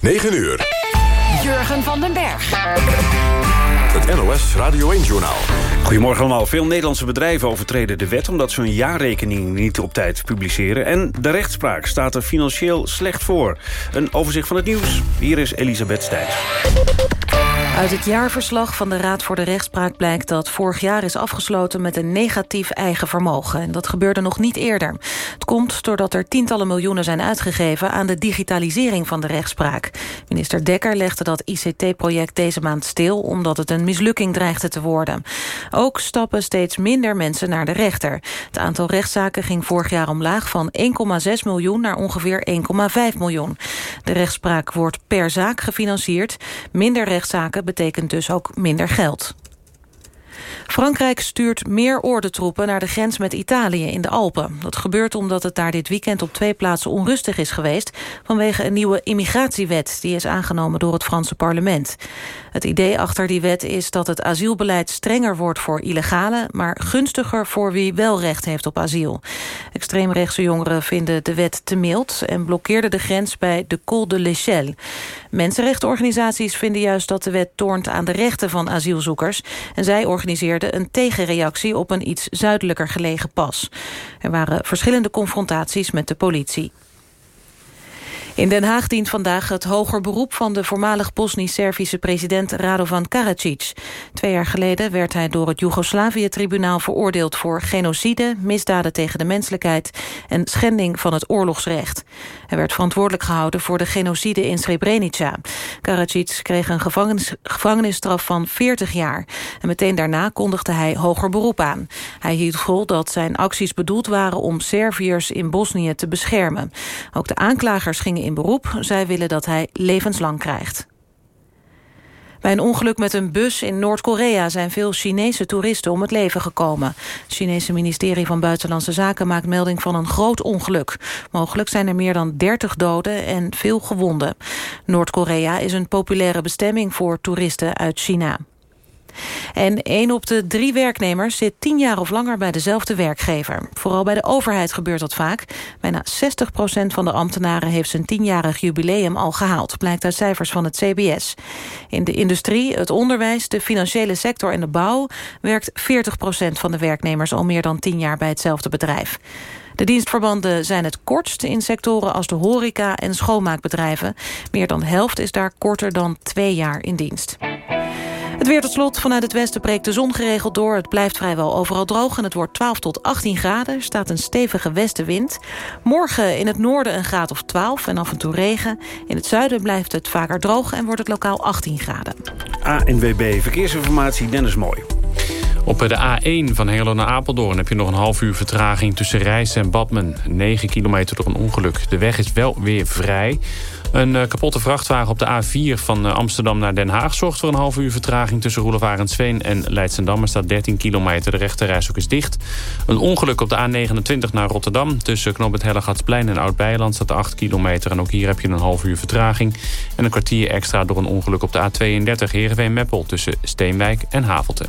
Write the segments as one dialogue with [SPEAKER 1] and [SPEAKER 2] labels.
[SPEAKER 1] 9 uur.
[SPEAKER 2] Jurgen van den Berg.
[SPEAKER 1] Het NOS Radio 1-journaal.
[SPEAKER 3] Goedemorgen allemaal. Veel Nederlandse bedrijven overtreden de wet... omdat ze hun jaarrekening niet op tijd publiceren. En de rechtspraak staat er financieel slecht voor. Een overzicht van het nieuws. Hier is Elisabeth Stijns.
[SPEAKER 4] Uit het jaarverslag van de Raad voor de Rechtspraak blijkt dat vorig jaar is afgesloten met een negatief eigen vermogen. En dat gebeurde nog niet eerder. Het komt doordat er tientallen miljoenen zijn uitgegeven aan de digitalisering van de rechtspraak. Minister Dekker legde dat ICT-project deze maand stil omdat het een mislukking dreigde te worden. Ook stappen steeds minder mensen naar de rechter. Het aantal rechtszaken ging vorig jaar omlaag van 1,6 miljoen naar ongeveer 1,5 miljoen. De rechtspraak wordt per zaak gefinancierd. Minder rechtszaken betekent dus ook minder geld. Frankrijk stuurt meer ordentroepen naar de grens met Italië in de Alpen. Dat gebeurt omdat het daar dit weekend op twee plaatsen onrustig is geweest... vanwege een nieuwe immigratiewet die is aangenomen door het Franse parlement. Het idee achter die wet is dat het asielbeleid strenger wordt voor illegalen... maar gunstiger voor wie wel recht heeft op asiel. Extreemrechtse jongeren vinden de wet te mild... en blokkeerden de grens bij de Col de l'Echelle. Mensenrechtenorganisaties vinden juist dat de wet toont aan de rechten van asielzoekers... en zij organiseerden een tegenreactie op een iets zuidelijker gelegen pas. Er waren verschillende confrontaties met de politie. In Den Haag dient vandaag het hoger beroep van de voormalig Bosnisch-Servische president Radovan Karadzic. Twee jaar geleden werd hij door het Joegoslavië-tribunaal veroordeeld voor genocide, misdaden tegen de menselijkheid en schending van het oorlogsrecht. Hij werd verantwoordelijk gehouden voor de genocide in Srebrenica. Karadzic kreeg een gevangenis, gevangenisstraf van 40 jaar. En meteen daarna kondigde hij hoger beroep aan. Hij hield vol dat zijn acties bedoeld waren om Serviërs in Bosnië te beschermen. Ook de aanklagers gingen in beroep. Zij willen dat hij levenslang krijgt. Bij een ongeluk met een bus in Noord-Korea zijn veel Chinese toeristen om het leven gekomen. Het Chinese ministerie van Buitenlandse Zaken maakt melding van een groot ongeluk. Mogelijk zijn er meer dan 30 doden en veel gewonden. Noord-Korea is een populaire bestemming voor toeristen uit China. En één op de drie werknemers zit tien jaar of langer bij dezelfde werkgever. Vooral bij de overheid gebeurt dat vaak. Bijna 60% van de ambtenaren heeft zijn tienjarig jubileum al gehaald. Blijkt uit cijfers van het CBS. In de industrie, het onderwijs, de financiële sector en de bouw... werkt 40% van de werknemers al meer dan tien jaar bij hetzelfde bedrijf. De dienstverbanden zijn het kortst in sectoren als de horeca en schoonmaakbedrijven. Meer dan de helft is daar korter dan twee jaar in dienst. Het weer tot slot. Vanuit het westen breekt de zon geregeld door. Het blijft vrijwel overal droog en het wordt 12 tot 18 graden. Er staat een stevige westenwind. Morgen in het noorden een graad of 12 en af en toe regen. In het zuiden blijft het vaker droog en wordt het lokaal 18 graden.
[SPEAKER 3] ANWB Verkeersinformatie, Dennis Mooi.
[SPEAKER 5] Op de A1 van Hengelo naar Apeldoorn heb je nog een half uur vertraging tussen Rijs en Badmen. 9 kilometer door een ongeluk. De weg is wel weer vrij. Een uh, kapotte vrachtwagen op de A4 van uh, Amsterdam naar Den Haag... zorgt voor een half uur vertraging tussen Roelevarensveen en Leidsendam. Er staat 13 kilometer, de rechterreis ook is dicht. Een ongeluk op de A29 naar Rotterdam. Tussen Knoop het Hellegatsplein en Oud-Beijerland staat 8 kilometer. En ook hier heb je een half uur vertraging. En een kwartier extra door een ongeluk op de A32 Heerenveen-Meppel... tussen Steenwijk en Havelte.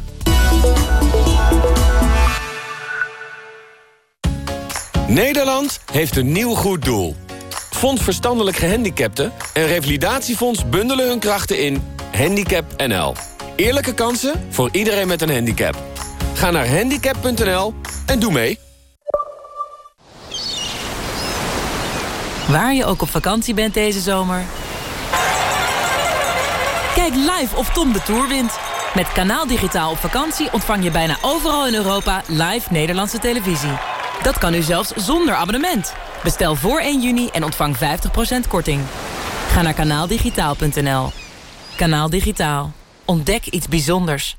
[SPEAKER 6] Nederland heeft een nieuw goed doel. Fonds Verstandelijk Gehandicapten en Revalidatiefonds bundelen hun krachten in Handicap NL. Eerlijke kansen voor iedereen met een handicap. Ga naar handicap.nl en doe mee.
[SPEAKER 7] Waar je ook op vakantie bent deze zomer. Kijk live of Tom de Tour wint. Met Kanaal Digitaal op vakantie ontvang je bijna overal in Europa live Nederlandse televisie. Dat kan nu zelfs zonder abonnement. Bestel voor 1 juni en ontvang 50% korting. Ga naar kanaaldigitaal.nl. Kanaal Digitaal. Ontdek iets bijzonders.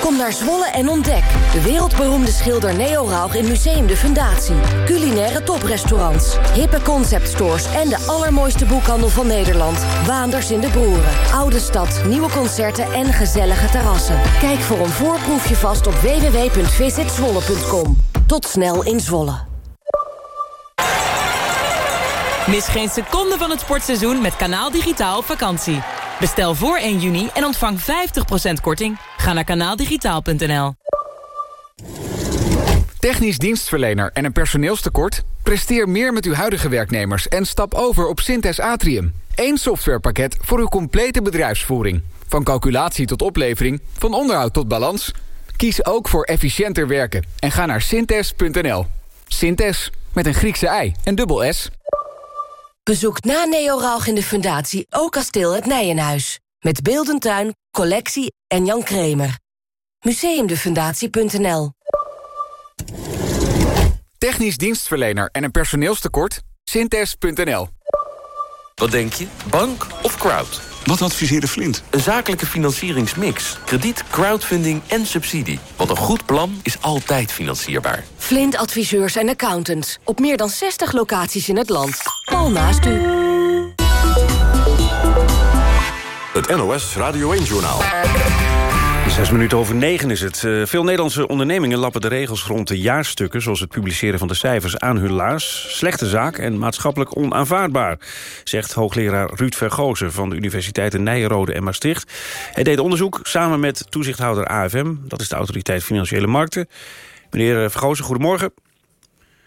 [SPEAKER 8] Kom naar Zwolle en ontdek. De wereldberoemde schilder Neo Rauch in Museum de Fundatie. Culinaire toprestaurants, hippe conceptstores... en de allermooiste boekhandel van Nederland. Waanders in de Broeren. Oude stad, nieuwe concerten en gezellige terrassen. Kijk voor een voorproefje vast op www.visitzwolle.com. Tot snel in Zwolle.
[SPEAKER 7] Mis geen seconde van het sportseizoen met Kanaal Digitaal op vakantie. Bestel voor 1 juni en ontvang 50% korting. Ga naar kanaaldigitaal.nl.
[SPEAKER 9] Technisch dienstverlener en een personeelstekort? Presteer meer met uw huidige werknemers en stap over op Synthes Atrium. Eén softwarepakket voor uw complete bedrijfsvoering. Van calculatie tot oplevering, van onderhoud tot balans. Kies ook voor efficiënter werken en ga naar synthes.nl. Synthes, met een Griekse ei en dubbel S.
[SPEAKER 8] Bezoek na Neoralg in de Fundatie ook kasteel het Nijenhuis. Met Beeldentuin, collectie en Jan Kremer. Museumdefundatie.nl
[SPEAKER 9] Technisch dienstverlener en een personeelstekort? Synthes.nl
[SPEAKER 10] Wat denk je? Bank of crowd?
[SPEAKER 1] Wat adviseerde Flint?
[SPEAKER 10] Een zakelijke financieringsmix. Krediet, crowdfunding en subsidie. Want een goed plan is altijd financierbaar.
[SPEAKER 8] Flint adviseurs en accountants. Op meer dan 60 locaties in het land. Al naast u.
[SPEAKER 1] Het NOS Radio 1-journaal.
[SPEAKER 3] Zes minuten over negen is het. Uh, veel Nederlandse ondernemingen lappen de regels rond de jaarstukken... zoals het publiceren van de cijfers aan hun laars. Slechte zaak en maatschappelijk onaanvaardbaar... zegt hoogleraar Ruud Vergozen van de universiteiten Nijenrode en Maastricht. Hij deed onderzoek samen met toezichthouder AFM. Dat is de Autoriteit Financiële Markten. Meneer Vergozen, goedemorgen.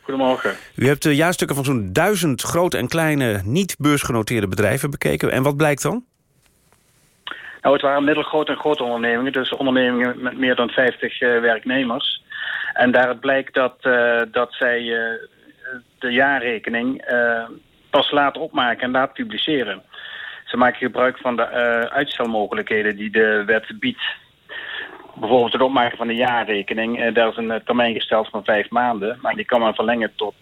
[SPEAKER 11] Goedemorgen.
[SPEAKER 3] U hebt de jaarstukken van zo'n duizend grote en kleine... niet beursgenoteerde bedrijven bekeken. En wat blijkt dan?
[SPEAKER 11] Nou, het waren middelgrote en grote ondernemingen. Dus ondernemingen met meer dan 50 uh, werknemers. En daaruit blijkt dat, uh, dat zij uh, de jaarrekening pas laten opmaken en laten publiceren. Ze maken gebruik van de uitstelmogelijkheden die de wet biedt. Bijvoorbeeld het opmaken van de jaarrekening. daar is een termijn gesteld van vijf maanden. Maar die kan men verlengen tot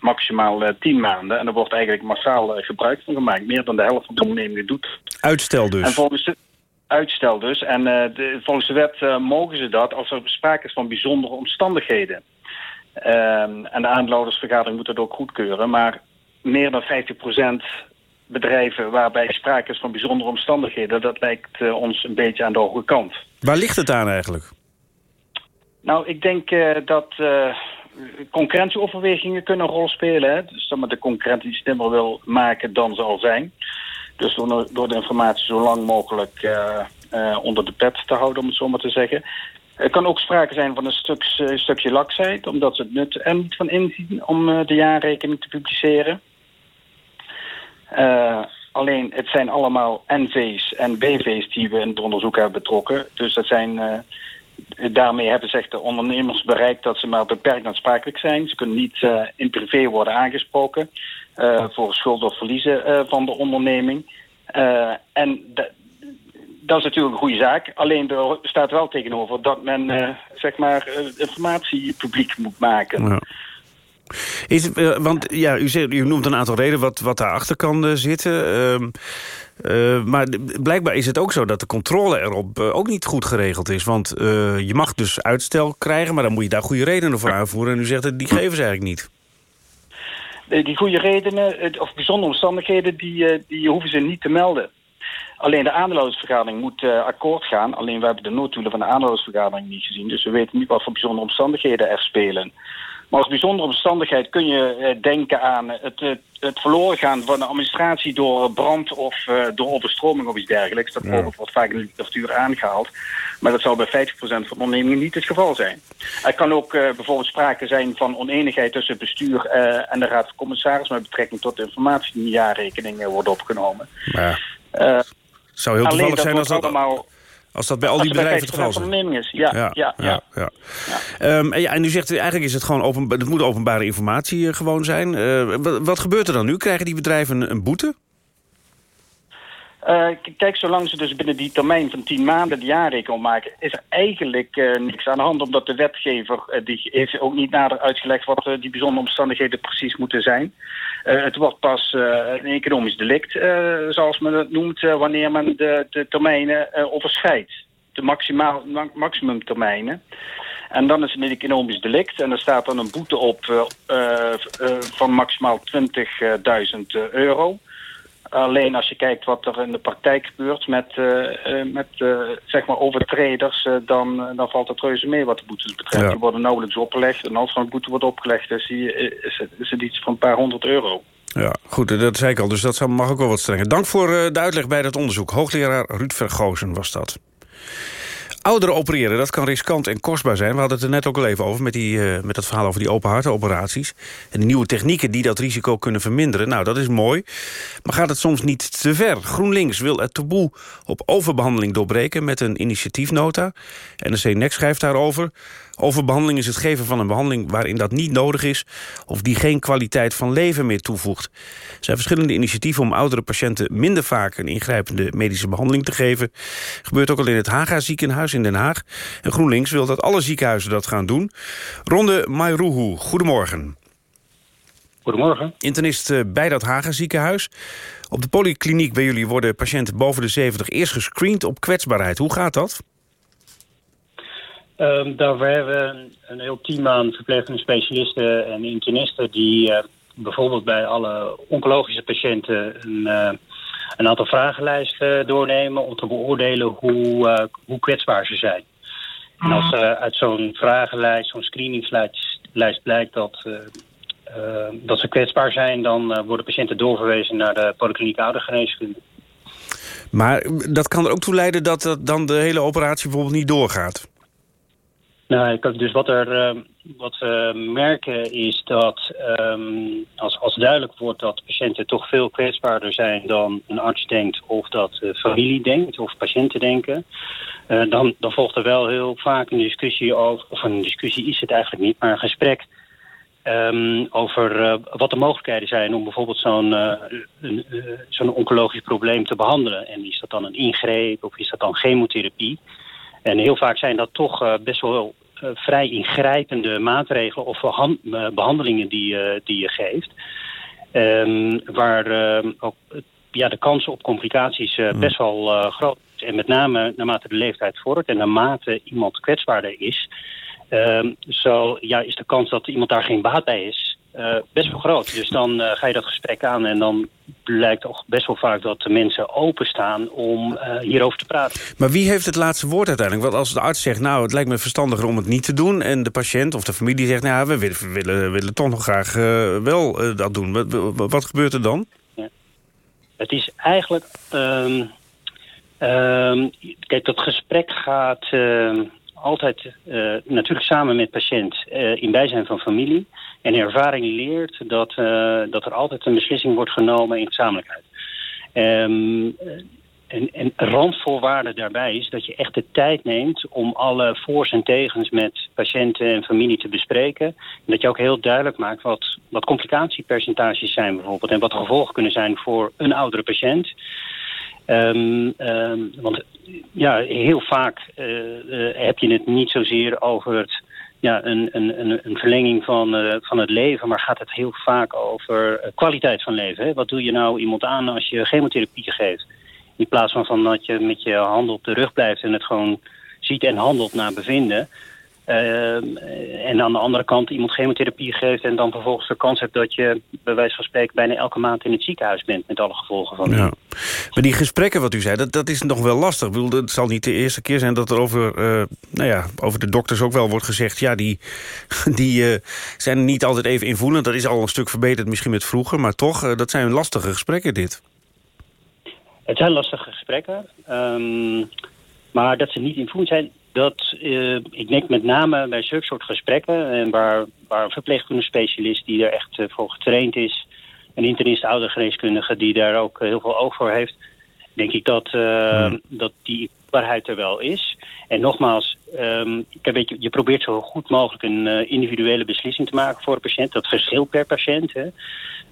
[SPEAKER 11] maximaal tien maanden. En er wordt eigenlijk massaal gebruik van gemaakt. Meer dan de helft van de ondernemingen doet.
[SPEAKER 3] Uitstel dus.
[SPEAKER 11] En volgens de, uitstel dus. En uh, de, volgens de wet uh, mogen ze dat als er sprake is van bijzondere omstandigheden. Uh, en de aandeelhoudersvergadering moet dat ook goedkeuren. Maar meer dan 50% bedrijven waarbij sprake is van bijzondere omstandigheden... dat lijkt uh, ons een beetje aan de hoge kant.
[SPEAKER 3] Waar ligt het aan eigenlijk?
[SPEAKER 11] Nou, ik denk dat concurrentieoverwegingen kunnen een rol spelen. Hè? Dus dat men de concurrentie slimmer wil maken dan ze al zijn... Dus door, door de informatie zo lang mogelijk uh, uh, onder de pet te houden, om het zo maar te zeggen. Er kan ook sprake zijn van een uh, stukje laksheid, omdat ze het nut er niet van inzien om de jaarrekening te publiceren. alleen, het zijn allemaal NV's en BV's die we in het onderzoek hebben betrokken. Dus dat zijn... daarmee hebben zich de ondernemers bereikt dat ze maar beperkt aansprakelijk zijn. Ze kunnen niet in privé worden aangesproken. Uh, voor schuld of verliezen uh, van de onderneming. Uh, en dat is natuurlijk een goede zaak. Alleen er staat wel tegenover dat men zeg maar informatie publiek moet maken.
[SPEAKER 3] Ja. Is, want ja, u, zegt, u noemt een aantal redenen wat, wat daarachter kan zitten. Ehm, maar blijkbaar is het ook zo dat de controle erop ook niet goed geregeld is. Want je mag dus uitstel krijgen, maar dan moet je daar goede redenen voor aanvoeren. En u zegt dat die geven ze eigenlijk niet.
[SPEAKER 11] Die goede redenen, of bijzondere omstandigheden, die, die hoeven ze niet te melden. Alleen de aandeelhoudersvergadering moet uh, akkoord gaan. Alleen we hebben de nooddoelen van de aandeelhoudersvergadering niet gezien. Dus we weten niet wat voor bijzondere omstandigheden er spelen. Maar als bijzondere omstandigheid kun je uh, denken aan het, uh, het verloren gaan van de administratie door brand of uh, door overstroming of iets dergelijks. Dat ja. wordt vaak in de literatuur aangehaald. Maar dat zal bij 50% van de ondernemingen niet het geval zijn. Er kan ook bijvoorbeeld sprake zijn van oneenigheid tussen het bestuur en de raad van commissaris met betrekking tot de informatie die in de jaarrekening wordt opgenomen.
[SPEAKER 3] Ja. zou heel toevallig zijn als dat... Allemaal, als dat bij al die bedrijven het geval
[SPEAKER 11] is. Ja, ja, ja. ja,
[SPEAKER 3] ja. ja. Um, en, ja en u zegt eigenlijk is het gewoon open, het moet openbare informatie uh, gewoon zijn. Uh, wat gebeurt er dan nu? Krijgen die bedrijven een, een boete?
[SPEAKER 11] Uh, kijk, zolang ze dus binnen die termijn van tien maanden de jaarrekening maken... is er eigenlijk uh, niks aan de hand, omdat de wetgever... Uh, die heeft ook niet nader uitgelegd wat die bijzondere omstandigheden precies moeten zijn. het wordt pas een economisch delict, zoals men het noemt... wanneer men de, de termijnen overschrijdt. De maximaal, ma maximumtermijnen. En dan is het een economisch delict. En er staat dan een boete op van maximaal 20.000 euro... Alleen als je kijkt wat er in de praktijk gebeurt met, uh, met uh, zeg maar overtreders, dan, dan valt het reuze mee wat de boetes betreft. Ja. Die worden nauwelijks opgelegd. En als er een boete wordt opgelegd, is, die, is, het, is het iets van een paar honderd euro.
[SPEAKER 3] Ja, goed, dat zei ik al, dus dat mag ook wel wat strenger. Dank voor de uitleg bij dat onderzoek. Hoogleraar Ruud Vergozen was dat. Ouderen opereren, dat kan riskant en kostbaar zijn. We hadden het er net ook al even over met, die, uh, met dat verhaal over die open hartenoperaties. En de nieuwe technieken die dat risico kunnen verminderen. Nou, dat is mooi. Maar gaat het soms niet te ver? GroenLinks wil het taboe op overbehandeling doorbreken met een initiatiefnota. NRC Next schrijft daarover. Overbehandeling is het geven van een behandeling waarin dat niet nodig is... of die geen kwaliteit van leven meer toevoegt. Er zijn verschillende initiatieven om oudere patiënten... minder vaak een ingrijpende medische behandeling te geven. Gebeurt ook al in het Haga ziekenhuis in Den Haag. En GroenLinks wil dat alle ziekenhuizen dat gaan doen. Ronde Mayruhu, goedemorgen.
[SPEAKER 12] Goedemorgen.
[SPEAKER 3] Internist eh, bij dat Haga ziekenhuis. Op de polykliniek bij jullie worden patiënten boven de 70 eerst gescreend op kwetsbaarheid. Hoe gaat dat?
[SPEAKER 12] Um, daarvoor hebben we een, heel team aan verpleegkundige specialisten en internisten... die uh, bijvoorbeeld bij alle oncologische patiënten een, uh, een aantal vragenlijsten doornemen... om te beoordelen hoe, uh, hoe kwetsbaar ze zijn. En als uit zo'n vragenlijst, zo'n screeningslijst blijkt dat, dat ze kwetsbaar zijn... dan worden patiënten doorverwezen naar de polykliniek oudergeneeskunde.
[SPEAKER 3] Maar dat kan er ook toe leiden dat, dat dan de hele operatie bijvoorbeeld niet doorgaat?
[SPEAKER 12] Nou, dus wat, er, uh, wat we merken is dat um, als, als duidelijk wordt dat patiënten toch veel kwetsbaarder zijn dan een arts denkt of dat familie denkt of patiënten denken, uh, dan, dan volgt er wel heel vaak een discussie over, of een discussie is het eigenlijk niet, maar een gesprek um, over wat de mogelijkheden zijn om bijvoorbeeld zo'n zo'n oncologisch probleem te behandelen. En is dat dan een ingreep of is dat dan chemotherapie? En heel vaak zijn dat toch uh, best wel uh, vrij ingrijpende maatregelen of uh, behandelingen die, die je geeft. Um, waar ehm, ook ja, de kansen op complicaties mm. best wel groot is. En met name naarmate de leeftijd vordert en naarmate iemand kwetsbaarder is... Um, zo ja, is de kans dat iemand daar geen baat bij is uh, best wel groot. Dus dan uh, ga je dat gesprek aan en dan blijkt toch best wel vaak dat de mensen openstaan om uh, hierover te praten.
[SPEAKER 3] Maar wie heeft het laatste woord uiteindelijk? Want als de arts zegt, nou het lijkt me verstandiger om het niet te doen... en de patiënt of de familie zegt, nou we willen, willen, willen toch nog graag wel dat doen. Wat, wat, gebeurt er dan?
[SPEAKER 12] Ja. Het is eigenlijk... Um, um, kijk, dat gesprek gaat ehm, altijd natuurlijk samen met patiënt in bijzijn van familie... En ervaring leert dat, uh, dat er altijd een beslissing wordt genomen in gezamenlijkheid. Um, en, en randvoorwaarde daarbij is dat je echt de tijd neemt om alle voor's en tegens met patiënten en familie te bespreken. En dat je ook heel duidelijk maakt wat, wat complicatiepercentages zijn bijvoorbeeld. En wat gevolgen kunnen zijn voor een oudere patiënt. Um, want ja, heel vaak uh, uh, heb je het niet zozeer over het ja, een, een, een verlenging van, uh, van het leven, maar gaat het heel vaak over kwaliteit van leven. Wat doe je nou iemand aan als je chemotherapie geeft? In plaats van, van dat je met je hand op de rug blijft en het gewoon ziet en handelt naar bevinden. Uh, en aan de andere kant iemand chemotherapie geeft... en dan vervolgens de kans hebt dat je bij wijze van spreken... bijna elke maand in het ziekenhuis bent met alle gevolgen van. Ja.
[SPEAKER 3] Maar die gesprekken wat u zei, dat, dat is nog wel lastig. Ik bedoel, het zal niet de eerste keer zijn dat er over, uh, nou ja, over de dokters ook wel wordt gezegd... ja, die, die uh, zijn niet altijd even invoelend. Dat is al een stuk verbeterd misschien met vroeger. Maar toch, dat zijn lastige gesprekken dit.
[SPEAKER 12] Het zijn lastige gesprekken. Um, maar dat ze niet invoelend zijn dat, uh, ik denk met name bij zulke soort gesprekken... en waar, waar een verpleegkundige specialist die er echt uh, voor getraind is... een internist oudergeneeskundige die daar ook uh, heel veel oog voor heeft... denk ik dat, hmm. dat die waarheid er wel is. En nogmaals, um, weet, je, je probeert zo goed mogelijk een individuele beslissing te maken voor een patiënt. Dat verschilt per patiënt. Hè.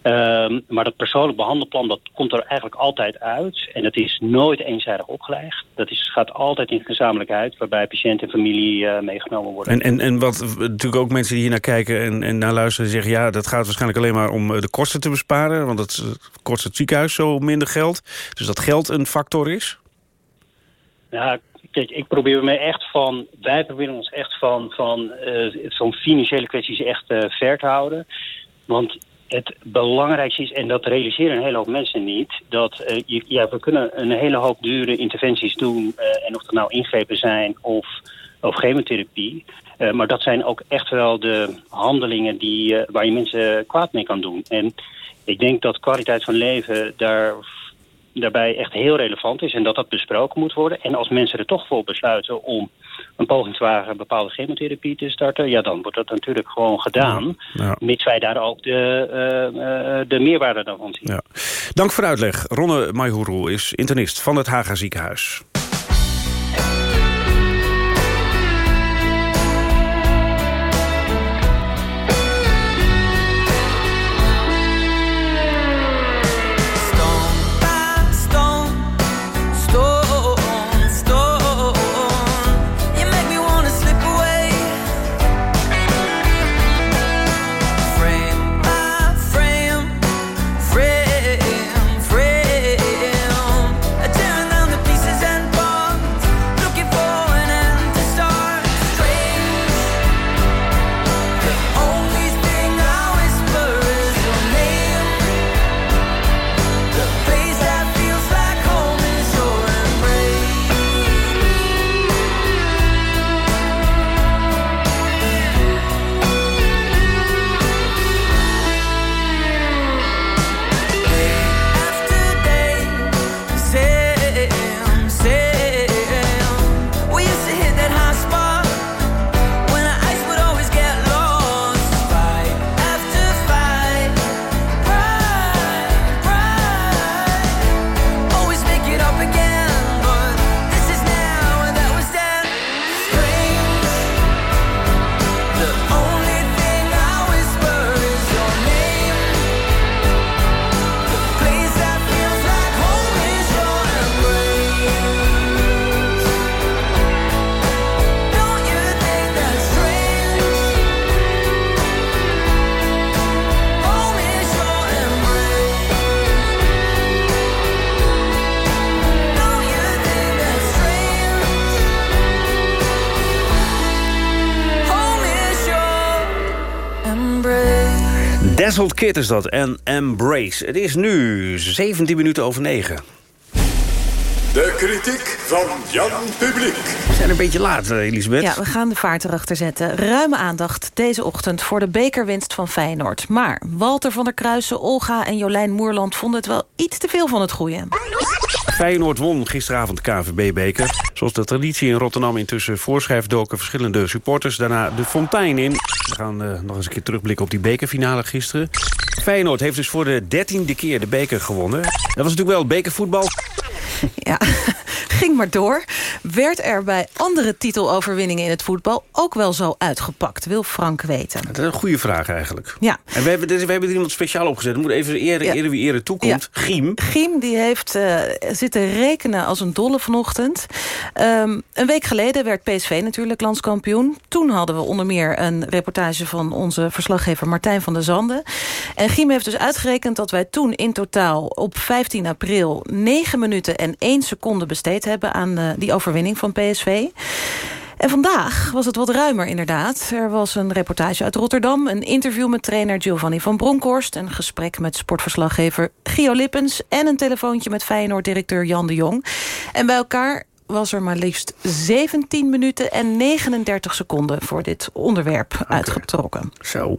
[SPEAKER 12] Um, maar dat persoonlijk behandelplan dat komt er eigenlijk altijd uit. En dat is nooit eenzijdig opgelegd. Dat is, gaat altijd in gezamenlijkheid waarbij patiënt en familie uh, meegenomen worden.
[SPEAKER 3] En, en, en wat natuurlijk ook mensen die hier naar kijken en, en naar luisteren zeggen... ja, dat gaat waarschijnlijk alleen maar om eh, de kosten te besparen. Want het kost het ziekenhuis zo minder geld. Dus dat geld een factor is?
[SPEAKER 12] Ja, kijk, ik probeer me echt van... wij proberen ons echt van, van uh, zo'n financiële kwesties echt uh, ver te houden. Want het belangrijkste is, en dat realiseren een hele hoop mensen niet... dat uh, je, ja, we kunnen een hele hoop dure interventies doen... En of dat nou ingrepen zijn of, of chemotherapie... Maar dat zijn ook echt wel de handelingen die, waar je mensen kwaad mee kan doen. En ik denk dat kwaliteit van leven daar daarbij echt heel relevant is en dat dat besproken moet worden. En als mensen er toch voor besluiten om een poging te wagen bepaalde chemotherapie te starten, ja, dan wordt dat natuurlijk gewoon gedaan.
[SPEAKER 3] Ja.
[SPEAKER 12] Mits wij daar ook de, uh, uh, de meerwaarde daarvan zien.
[SPEAKER 3] Ja. Dank voor de uitleg. Ronne Maihuru is internist van het Haga ziekenhuis. Dazzled Kid is dat en Embrace. Het is nu 17 minuten over 9.
[SPEAKER 1] De kritiek van Jan Publiek.
[SPEAKER 3] We zijn een beetje laat, eh, Elisabeth.
[SPEAKER 4] Ja, we gaan de vaart erachter zetten. Ruime aandacht deze ochtend voor de bekerwinst van Feyenoord. Maar Walter van der Kruisen, Olga en Jolijn Moerland... vonden het wel iets te veel van het goede.
[SPEAKER 3] Feyenoord won gisteravond de KVB-beker. Zoals de traditie in Rotterdam intussen voorschrijft... doken verschillende supporters daarna de fontein in. We gaan uh, nog eens een keer terugblikken op die bekerfinale gisteren. Feyenoord heeft dus voor de dertiende keer de beker gewonnen. Dat was natuurlijk wel bekervoetbal.
[SPEAKER 4] Ja, ging maar door. Werd er bij andere titeloverwinningen in het voetbal ook wel zo uitgepakt? Wil Frank weten.
[SPEAKER 3] Dat is een goede vraag eigenlijk.
[SPEAKER 4] Ja.
[SPEAKER 3] En we hebben, we hebben er iemand speciaal opgezet. We moeten even ja. eren wie eren toekomt. Ja. Giem.
[SPEAKER 4] Giem die heeft uh, zitten rekenen als een dolle vanochtend. Um, een week geleden werd PSV natuurlijk landskampioen. Toen hadden we onder meer een reportage van onze verslaggever Martijn van der Zanden. En Giem heeft dus uitgerekend dat wij toen in totaal op 15 april 9 minuten en 1 seconde besteed hebben aan die overwinning van PSV. En vandaag was het wat ruimer inderdaad. Er was een reportage uit Rotterdam, een interview met trainer Giovanni van Bronckhorst... een gesprek met sportverslaggever Gio Lippens... en een telefoontje met Feyenoord-directeur Jan de Jong. En bij elkaar was er maar liefst 17 minuten en 39 seconden... voor dit onderwerp okay. uitgetrokken.
[SPEAKER 3] Zo.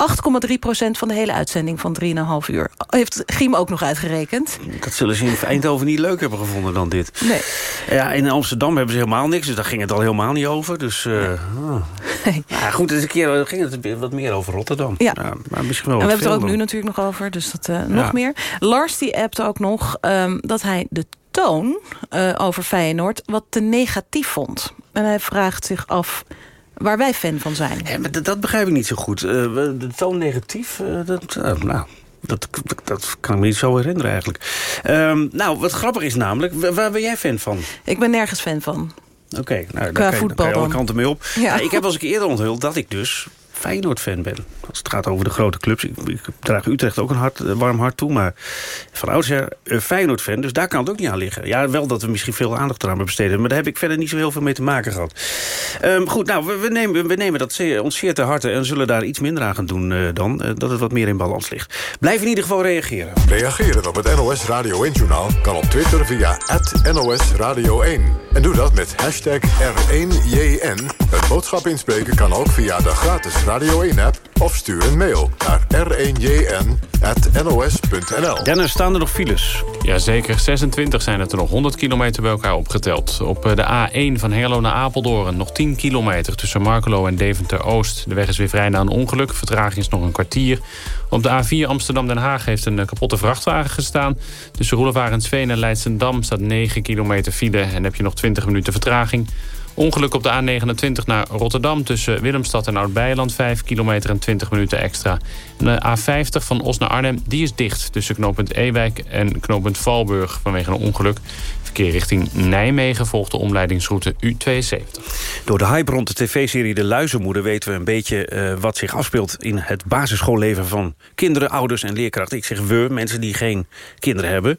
[SPEAKER 4] 8,3% van de hele uitzending van 3,5 uur. Heeft Giem ook nog uitgerekend.
[SPEAKER 3] Dat zullen ze in Eindhoven niet leuk hebben gevonden dan dit.
[SPEAKER 4] Nee.
[SPEAKER 3] Ja, in Amsterdam hebben ze helemaal niks, dus daar ging het al helemaal niet over. Dus uh, nee. oh. nee. ja, goed, dus een keer ging het wat meer over Rotterdam.
[SPEAKER 4] Ja.
[SPEAKER 3] ja maar misschien wel
[SPEAKER 4] en we hebben het er ook
[SPEAKER 3] dan.
[SPEAKER 4] nu natuurlijk nog over, dus dat uh, nog meer. Lars die appte ook nog um, dat hij de toon uh, over Feyenoord wat te negatief vond. En hij vraagt zich af waar wij fan van zijn.
[SPEAKER 3] Ja, maar dat, begrijp ik niet zo goed. Uh, de toon negatief, uh, dat, uh, nou, dat, dat kan ik me niet zo herinneren eigenlijk. Um, nou, wat grappig is namelijk, waar ben jij fan van?
[SPEAKER 4] Ik ben nergens fan van.
[SPEAKER 3] Oké, okay, nou, daar kan je alle kanten mee op.
[SPEAKER 4] Ja.
[SPEAKER 3] Nou, ik heb al eens een keer eerder onthuld dat ik dus Feyenoord-fan ben. Als het gaat over de grote clubs. Ik, ik draag Utrecht ook een hart, een warm hart toe. Maar van oudsher uh, Feyenoord-fan. Dus daar kan het ook niet aan liggen. Ja, wel dat we misschien veel aandacht eraan besteden. Maar daar heb ik verder niet zo heel veel mee te maken gehad. Um, goed, nou, we, nemen, we nemen dat zeer, ons zeer te harte. En zullen daar iets minder aan gaan doen uh, dan. Dat het wat meer in balans ligt. Blijf in ieder geval reageren.
[SPEAKER 1] Reageren op het NOS Radio 1-journaal kan op Twitter via NOS Radio 1. En doe dat met hashtag R1JN. Het boodschap inspreken kan ook via de gratis Radio 1-app Of stuur een mail naar r1jn.nos.nl.
[SPEAKER 3] Dennis, staan er nog files?
[SPEAKER 5] Jazeker, 26 zijn het er nog. 100 kilometer bij elkaar opgeteld. Op eh, de A1 van Hengelo naar Apeldoorn nog 10 kilometer... tussen Markelo en Deventer-Oost. De weg is weer vrij na een ongeluk. Vertraging is nog een kwartier. Op de A4 Amsterdam-Den Haag heeft een eh, kapotte vrachtwagen gestaan. Tussen Roelevarensveen en Leidsendam staat 9 kilometer file... en heb je nog 20 minuten vertraging. Ongeluk op de A29 naar Rotterdam tussen Willemstad en Oud-Beiland... 5 kilometer en 20 minuten extra. De A50 van Os naar Arnhem die is dicht tussen knooppunt Ewijk en knooppunt Valburg... vanwege een ongeluk. Verkeer richting Nijmegen volgt de omleidingsroute U72.
[SPEAKER 3] Door de hype rond de tv-serie De Luizenmoeder... weten we een beetje uh, wat zich afspeelt in het basisschoolleven van kinderen, ouders en leerkrachten. Ik zeg we, mensen die geen kinderen hebben.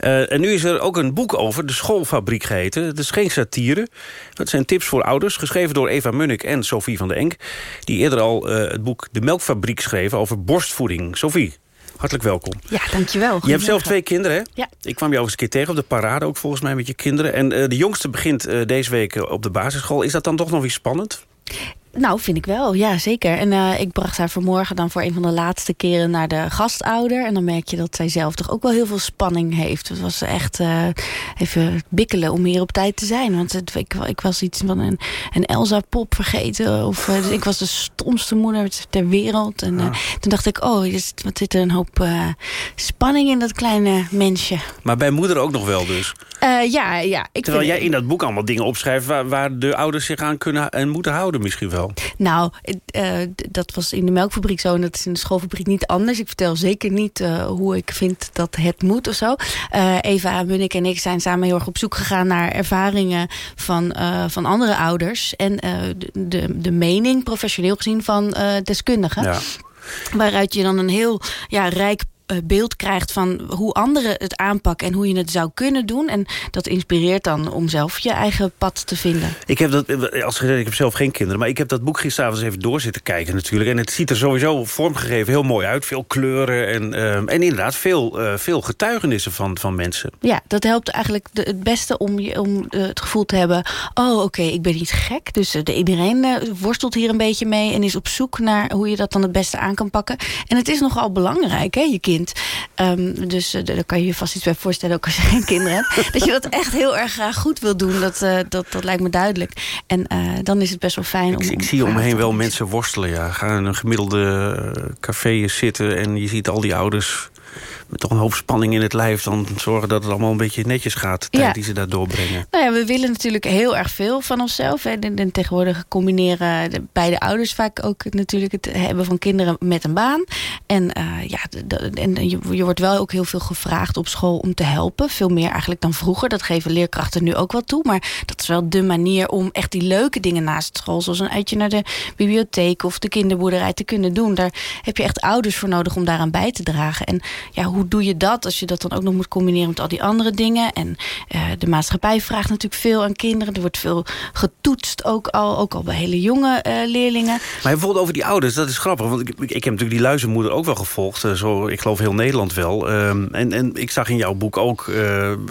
[SPEAKER 3] Uh, en nu is er ook een boek over, De Schoolfabriek geheten. Het is geen satire. Dat zijn tips voor ouders, geschreven door Eva Munnik en Sophie van den Enk... die eerder al uh, het boek De Melkfabriek schreven over borstvoeding. Sophie, hartelijk welkom.
[SPEAKER 13] Ja, dankjewel.
[SPEAKER 3] Je hebt zelf twee kinderen, hè?
[SPEAKER 13] Ja.
[SPEAKER 3] Ik kwam jou eens een keer tegen op de parade ook volgens mij met je kinderen. En uh, de jongste begint uh, deze week op de basisschool. Is dat dan toch nog weer spannend?
[SPEAKER 13] Nou, vind ik wel. Ja, zeker. En uh, ik bracht haar vanmorgen dan voor een van de laatste keren naar de gastouder. En dan merk je dat zij zelf toch ook wel heel veel spanning heeft. Het was echt uh, even bikkelen om hier op tijd te zijn. Want het, ik, ik, was iets van een, een Elsa-pop vergeten. Of uh, dus ik was de stomste moeder ter wereld. En ah. toen dacht ik, oh, wat zit er een hoop spanning in dat kleine mensje.
[SPEAKER 3] Maar bij moeder ook nog wel dus?
[SPEAKER 13] ja, ja. Ik
[SPEAKER 3] Terwijl jij in dat boek allemaal dingen opschrijft... Waar, waar de ouders zich aan kunnen en moeten houden misschien wel.
[SPEAKER 13] Nou, uh, dat was in de melkfabriek zo en dat is in de schoolfabriek niet anders. Ik vertel zeker niet uh, hoe ik vind dat het moet of zo. Uh, Eva Munnik en ik zijn samen heel erg op zoek gegaan naar ervaringen van, van andere ouders. En de, de, de mening, professioneel gezien, van deskundigen. Ja. Waaruit je dan een heel ja, rijk beeld krijgt van hoe anderen het aanpakken en hoe je het zou kunnen doen. En dat inspireert dan om zelf je eigen pad te vinden.
[SPEAKER 3] Ik heb dat, als gezegd, ik heb zelf geen kinderen, maar ik heb dat boek gisteravond even door zitten kijken natuurlijk. En het ziet er sowieso vormgegeven heel mooi uit. Veel kleuren en, uh, en inderdaad veel, uh, veel getuigenissen van, van mensen.
[SPEAKER 13] Ja, dat helpt eigenlijk de, het beste om, je, om uh, het gevoel te hebben... oh, oké, okay, ik ben niet gek. Dus de, iedereen worstelt hier een beetje mee... en is op zoek naar hoe je dat dan het beste aan kan pakken. En het is nogal belangrijk, hè, je kind Um, dus uh, daar kan je je vast iets bij voorstellen, ook als je geen kinderen hebt. dat je dat echt heel erg graag goed wil doen, dat, uh, dat, dat lijkt me duidelijk. En dan is het best wel fijn
[SPEAKER 3] ik,
[SPEAKER 13] om...
[SPEAKER 3] Ik zie om me heen wel mensen worstelen, ja. Gaan in een gemiddelde café zitten en je ziet al die ouders met toch een hoop spanning in het lijf... dan zorgen dat het allemaal een beetje netjes gaat... de tijd ja. die ze daar doorbrengen.
[SPEAKER 13] Nou ja, we willen natuurlijk heel erg veel van onszelf. Hè. En, en tegenwoordig combineren de beide ouders vaak ook natuurlijk... het hebben van kinderen met een baan. En, uh, ja, en je, je wordt wel ook heel veel gevraagd op school om te helpen. Veel meer eigenlijk dan vroeger. Dat geven leerkrachten nu ook wel toe. Maar dat is wel de manier om echt die leuke dingen naast school... zoals een uitje naar de bibliotheek of de kinderboerderij te kunnen doen. Daar heb je echt ouders voor nodig om daaraan bij te dragen. En ja, hoe doe je dat als je dat dan ook nog moet combineren met al die andere dingen? En uh, de maatschappij vraagt natuurlijk veel aan kinderen. Er wordt veel getoetst, ook al, ook al bij hele jonge uh, leerlingen.
[SPEAKER 3] Maar bijvoorbeeld over die ouders, dat is grappig. Want ik, ik, ik heb natuurlijk die luizenmoeder ook wel gevolgd. Uh, zo, ik geloof heel Nederland wel. Um, en, en ik zag in jouw boek ook,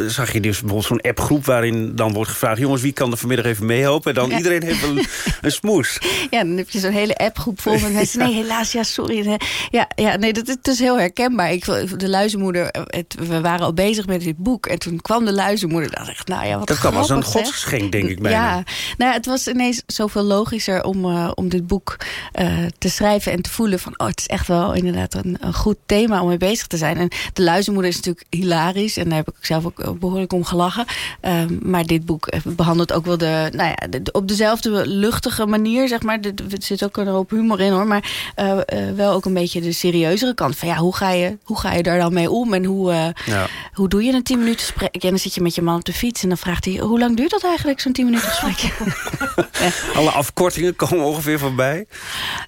[SPEAKER 3] zag je dus bijvoorbeeld zo'n appgroep... waarin dan wordt gevraagd, jongens, wie kan er vanmiddag even meehelpen? En dan ja. iedereen heeft een, een smoes.
[SPEAKER 13] Ja, dan heb je zo'n hele appgroep vol met mensen. Nee, helaas, ja, sorry. Ja, ja nee, dat, dat is heel herkenbaar. Ik, de luizenmoeder, het, we waren al bezig met dit boek. En toen kwam de luizenmoeder. dacht ik, nou ja, wat
[SPEAKER 3] Dat kwam als een godsgeschenk, denk ik bijna.
[SPEAKER 13] Ja, nou, het was ineens zoveel logischer om, uh, om dit boek uh, te schrijven en te voelen van... oh, het is echt wel inderdaad een, een, goed thema om mee bezig te zijn. En de luizenmoeder is natuurlijk hilarisch. En daar heb ik zelf ook behoorlijk om gelachen. Uh, maar dit boek behandelt ook wel de, nou ja, de, op dezelfde luchtige manier, zeg maar. Er zit ook een hoop humor in, hoor. Maar wel ook een beetje de serieuzere kant. Van ja, hoe ga je, hoe ga je daar dan mee om? En hoe, uh, ja. hoe doe je een 10 minuten gesprek? En dan zit je met je man op de fiets en dan vraagt hij... hoe lang duurt dat eigenlijk, zo'n 10 minuten gesprek?
[SPEAKER 3] Alle afkortingen komen ongeveer voorbij?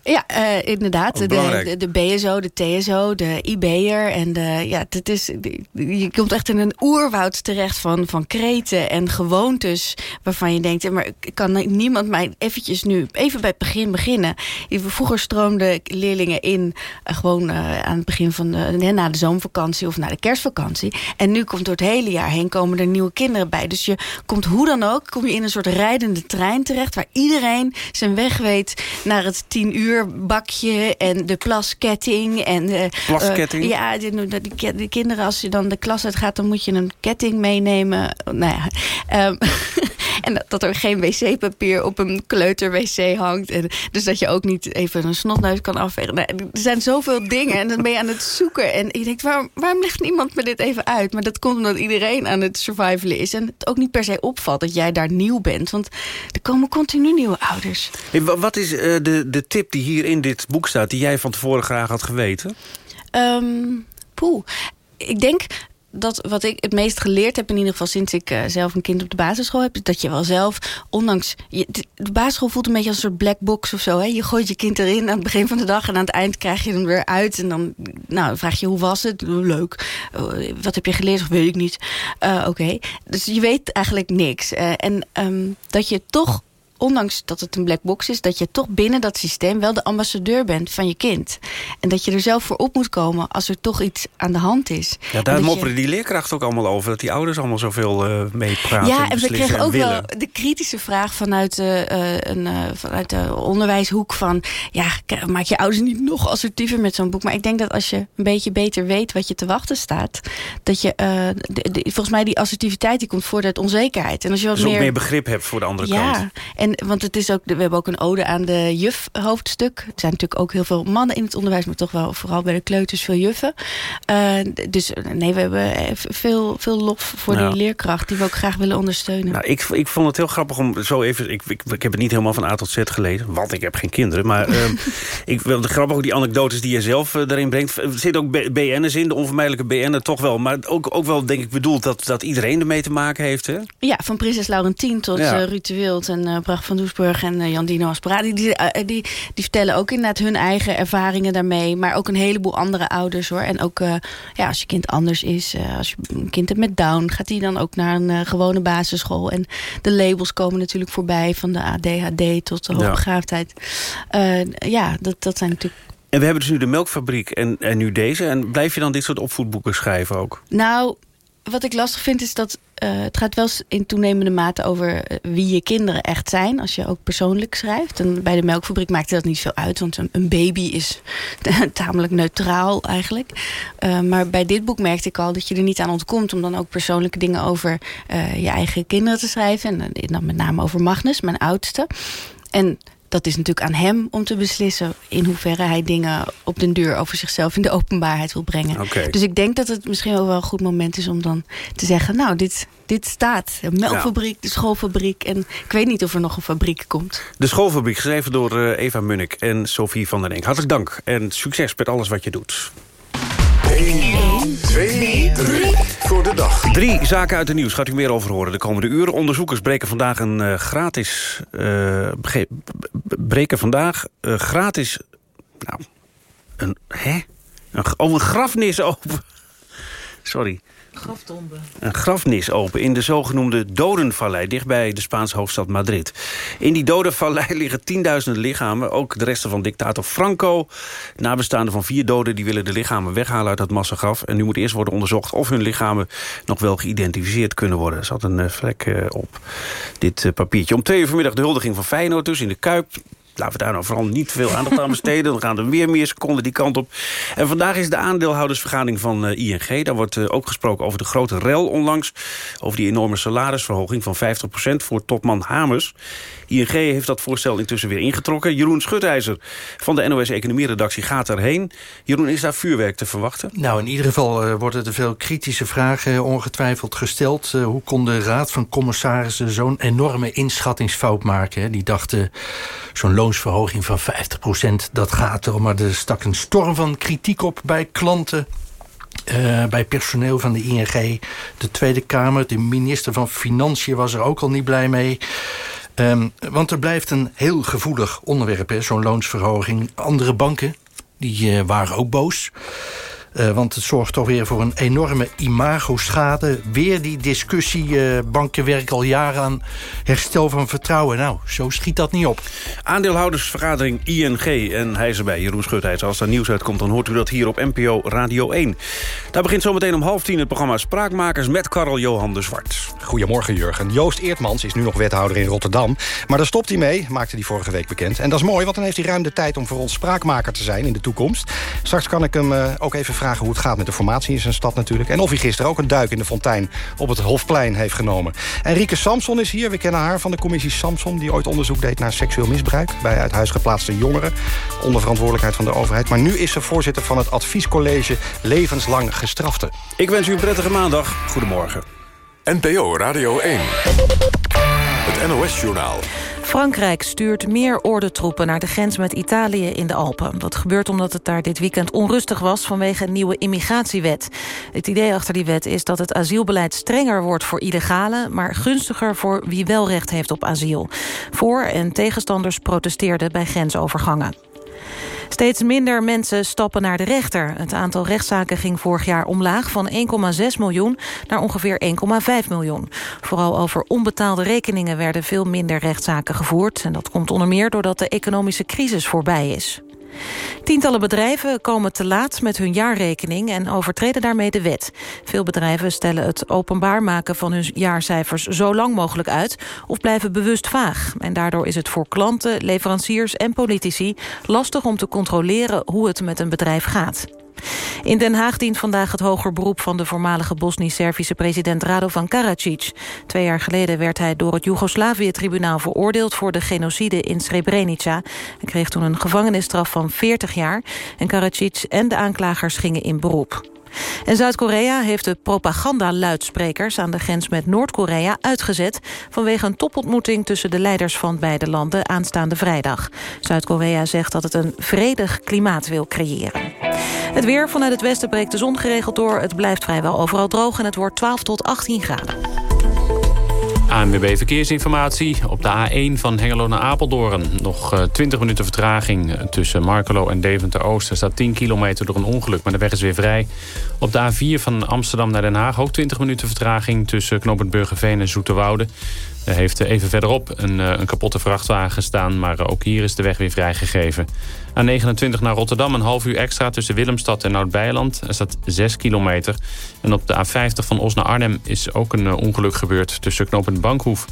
[SPEAKER 13] Ja, uh, inderdaad. De, de, de, BSO, de TSO, de IB'er. En de, ja, het is, je komt echt in een oerwoud terecht van, van kreten en gewoontes... waarvan je denkt, maar kan niemand mij eventjes nu... even bij het begin beginnen? Vroeger stroomden leerlingen in, uh, gewoon aan het begin van de, na de de zomervakantie of na de kerstvakantie. En nu komt door het hele jaar heen komen er nieuwe kinderen bij. Dus je komt hoe dan ook, kom je in een soort rijdende trein terecht... waar iedereen zijn weg weet naar het tien uur bakje en de plasketting. En, uh,
[SPEAKER 3] plasketting?
[SPEAKER 13] Uh, ja, de, de, de, kinderen, als je dan de klas uitgaat... dan moet je een ketting meenemen. Nou ja, um, En dat er geen wc-papier op een kleuter-wc hangt. En dus dat je ook niet even een snotneus kan afvegen. Nou, er zijn zoveel dingen en dan ben je aan het zoeken. En je denkt, waarom, waarom legt niemand me dit even uit? Maar dat komt omdat iedereen aan het survivalen is. En het ook niet per se opvalt dat jij daar nieuw bent. Want er komen continu nieuwe ouders.
[SPEAKER 3] Hey, wat is uh, de, de tip die hier in dit boek staat... die jij van tevoren graag had geweten?
[SPEAKER 13] Um, poeh. Ik denk dat wat ik het meest geleerd heb, in ieder geval sinds ik uh, zelf een kind op de basisschool heb, is dat je wel zelf, ondanks. Je, de basisschool voelt een beetje als een soort black box of zo. Hè? Je gooit je kind erin aan het begin van de dag en aan het eind krijg je hem weer uit. En dan nou, vraag je hoe was het? Leuk. Uh, wat heb je geleerd? Of weet ik niet. Uh, Oké. Dus je weet eigenlijk niks. en um, dat je toch ondanks dat het een black box is... dat je toch binnen dat systeem wel de ambassadeur bent van je kind. En dat je er zelf voor op moet komen als er toch iets aan de hand is.
[SPEAKER 3] Ja, daar mopperen je... die leerkrachten ook allemaal over... dat die ouders allemaal zoveel uh, mee praten
[SPEAKER 13] Ja, en,
[SPEAKER 3] we
[SPEAKER 13] kregen
[SPEAKER 3] en
[SPEAKER 13] ook
[SPEAKER 3] willen.
[SPEAKER 13] wel de kritische vraag vanuit, uh, een, uh, vanuit de onderwijshoek van... ja, maak je ouders niet nog assertiever met zo'n boek? Maar ik denk dat als je een beetje beter weet wat je te wachten staat... dat je, de, de, volgens mij die assertiviteit die komt voort uit onzekerheid. En als je wat
[SPEAKER 3] dus
[SPEAKER 13] meer
[SPEAKER 3] begrip hebt voor de andere
[SPEAKER 13] ja,
[SPEAKER 3] kant.
[SPEAKER 13] En want het is ook, we hebben ook een ode aan de juf hoofdstuk. Er zijn natuurlijk ook heel veel mannen in het onderwijs, maar toch wel vooral bij de kleuters veel juffen. Uh, dus nee, we hebben veel, veel lof voor die leerkracht die we ook graag willen ondersteunen.
[SPEAKER 3] Nou, ik, ik vond het heel grappig om zo even... Ik, ik, ik heb het niet helemaal van A tot Z gelezen, want ik heb geen kinderen. Maar ehm, ik wil grappig ook die anekdotes die je zelf eh, daarin brengt. Er zitten ook BN'ers in, de onvermijdelijke BN'er toch wel. Maar ook, ook wel, denk ik, bedoeld dat, dat iedereen ermee te maken heeft, hè?
[SPEAKER 13] Ja, van Prinses Laurentien tot
[SPEAKER 3] Ja.
[SPEAKER 13] eh, Ruud de Wild en eh Van Doesburg en eh, Jan Dino Aspera. Die, die, eh, die, die vertellen ook inderdaad hun eigen ervaringen daarmee. Maar ook een heleboel andere ouders hoor. En ook eh, ja, als je kind anders is, eh, als je een kind hebt met Down, gaat die dan ook naar een eh, gewone basisschool. En de labels komen natuurlijk voorbij van de ADHD tot de
[SPEAKER 3] Ja.
[SPEAKER 13] hoogbegaafdheid. Eh, ja, dat, dat zijn natuurlijk
[SPEAKER 3] En we hebben dus nu de melkfabriek en, en nu deze. En blijf je dan dit soort opvoedboeken schrijven ook?
[SPEAKER 13] Nou, wat ik lastig vind is dat eh, het gaat wel in toenemende mate over eh, wie je kinderen echt zijn. Als je ook persoonlijk schrijft. En bij de melkfabriek maakte dat niet veel uit. Want een, baby is tamelijk neutraal eigenlijk. Eh, maar bij dit boek merkte ik al dat je er niet aan ontkomt. Om dan ook persoonlijke dingen over je eigen kinderen te schrijven. En dan met name over Magnus, mijn oudste. En dat is natuurlijk aan hem om te beslissen... in hoeverre hij dingen op den duur over zichzelf in de openbaarheid wil brengen. Dus ik denk dat het misschien ook wel een goed moment is om dan te zeggen... nou, dit, dit staat. De melkfabriek, de schoolfabriek. En ik weet niet of er nog een fabriek komt.
[SPEAKER 3] De schoolfabriek, geschreven door eh, Eva Munnik en Sophie van den Enk. Hartelijk dank en succes met alles wat je doet.
[SPEAKER 1] 1, 2, 3 voor de dag.
[SPEAKER 3] Drie zaken uit het nieuws gaat u meer over horen de komende uren. Onderzoekers breken vandaag een eh, gratis... b- breken vandaag eh, gratis... Nou, een... Hè? Een, oh, een grafnis open. Sorry. Een grafnis open in de zogenoemde Dodenvallei... dichtbij de Spaanse hoofdstad Madrid. In die Dodenvallei liggen tienduizenden lichamen. Ook de resten van dictator Franco. Nabestaanden van vier doden die willen de lichamen weghalen uit dat massagraf. En nu moet eerst worden onderzocht of hun lichamen... nog wel geïdentificeerd kunnen worden. Er zat een eh, vlek eh, op dit eh, papiertje. Om twee uur vanmiddag de huldiging van Feyenoord dus in de Kuip... Laten we daar nou vooral niet veel aandacht aan besteden. Dan gaan er weer meer seconden die kant op. En vandaag is de aandeelhoudersvergadering van eh, ING. Daar wordt eh, ook gesproken over de grote rel onlangs. Over die enorme salarisverhoging van 50% voor topman Hamers. ING heeft dat voorstel intussen weer ingetrokken. Jeroen Schutijzer van de NOS Economie-redactie gaat daarheen. Jeroen, is daar vuurwerk te verwachten?
[SPEAKER 14] Nou, in ieder geval eh, worden er veel kritische vragen ongetwijfeld gesteld. Hoe kon de Raad van Commissarissen zo'n enorme inschattingsfout maken? hè? Die dachten, zo'n loonsverhoging van 50%, dat gaat er. Maar er stak een storm van kritiek op bij klanten. eh, bij personeel van de ING, de Tweede Kamer, de minister van Financiën was er ook al niet blij mee. Ehm, want er blijft een heel gevoelig onderwerp, zo'n loonsverhoging. Andere banken, die eh, waren ook boos. Uh, want het zorgt toch weer voor een enorme imagoschade. Weer die discussie, uh, banken werken al jaren aan herstel van vertrouwen. Nou, zo schiet dat niet op.
[SPEAKER 3] Aandeelhoudersvergadering ING en hij is erbij, Jeroen Schutheid. Als er nieuws uitkomt, dan hoort u dat hier op NPO Radio 1. Daar begint zometeen om half tien het programma Spraakmakers... met Karel Johan de Zwart.
[SPEAKER 15] Goedemorgen, Jurgen. Joost Eertmans is nu nog wethouder in Rotterdam. Maar daar stopt hij mee, maakte hij vorige week bekend. En dat is mooi, want dan heeft hij ruim de tijd om voor ons spraakmaker te zijn in de toekomst. Straks kan ik hem uh, ook even vragen hoe het gaat met de formatie in zijn stad natuurlijk. En of hij gisteren ook een duik in de fontein op het Hofplein heeft genomen. En Rieke Samson is hier. We kennen haar van de commissie Samson... die ooit onderzoek deed naar seksueel misbruik... bij uit huis geplaatste jongeren. Onder verantwoordelijkheid van de overheid. Maar nu is ze voorzitter van het adviescollege Levenslang Gestraften.
[SPEAKER 3] Ik wens u een prettige maandag. Goedemorgen.
[SPEAKER 1] NPO Radio 1. Het NOS-journaal.
[SPEAKER 4] Frankrijk stuurt meer ordentroepen naar de grens met Italië in de Alpen. Dat gebeurt omdat het daar dit weekend onrustig was vanwege een nieuwe immigratiewet. Het idee achter die wet is dat het asielbeleid strenger wordt voor illegalen... maar gunstiger voor wie wel recht heeft op asiel. Voor- en tegenstanders protesteerden bij grensovergangen. Steeds minder mensen stappen naar de rechter. Het aantal rechtszaken ging vorig jaar omlaag van 1,6 miljoen naar ongeveer 1,5 miljoen. Vooral over onbetaalde rekeningen werden veel minder rechtszaken gevoerd. En dat komt onder meer doordat de economische crisis voorbij is. Tientallen bedrijven komen te laat met hun jaarrekening... en overtreden daarmee de wet. Veel bedrijven stellen het openbaar maken van hun jaarcijfers... zo lang mogelijk uit of blijven bewust vaag. En daardoor is het voor klanten, leveranciers en politici... lastig om te controleren hoe het met een bedrijf gaat. In Den Haag dient vandaag het hoger beroep van de voormalige Bosnisch-Servische president Radovan Karadzic. Twee jaar geleden werd hij door het Joegoslavië-tribunaal veroordeeld voor de genocide in Srebrenica. Hij kreeg toen een gevangenisstraf van 40 jaar en Karadzic en de aanklagers gingen in beroep. En Zuid-Korea heeft de propagandaluidsprekers aan de grens met Noord-Korea uitgezet vanwege een topontmoeting tussen de leiders van beide landen aanstaande vrijdag. Zuid-Korea zegt dat het een vredig klimaat wil creëren. Het weer vanuit het westen breekt de zon geregeld door. Het blijft vrijwel overal droog en het wordt 12 tot 18 graden.
[SPEAKER 5] ANWB Verkeersinformatie op de A1 van Hengelo naar Apeldoorn. Nog 20 eh, minuten vertraging tussen Markelo en Deventer-Oost. Er staat 10 kilometer door een ongeluk, maar de weg is weer vrij. Op de A4 van Amsterdam naar Den Haag ook 20 minuten vertraging... tussen Knoopend Burgerveen en Zoeterwoude. Er heeft even verderop een, eh, een kapotte vrachtwagen gestaan... maar ook hier is de weg weer vrijgegeven. A29 naar Rotterdam een half uur extra tussen Willemstad en Noord-Beiland. Er staat 6 kilometer. En op de A50 van Os naar Arnhem is ook een eh, ongeluk gebeurd... tussen knooppunt Bankhoef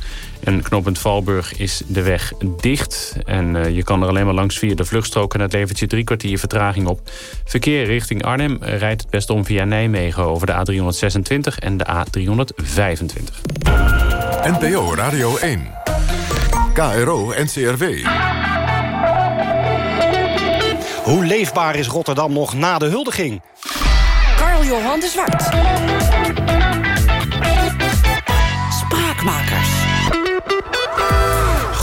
[SPEAKER 5] en knooppunt Valburg is de weg dicht. En je kan er alleen maar langs via de vluchtstrook... en het levert je drie kwartier vertraging op. Verkeer richting Arnhem rijdt het best om via Nijmegen... over de A326 en de A325.
[SPEAKER 1] NPO Radio 1. KRO NCRW.
[SPEAKER 15] Hoe leefbaar is Rotterdam nog na de huldiging?
[SPEAKER 2] Karl Johan de Zwart. Spraakmakers.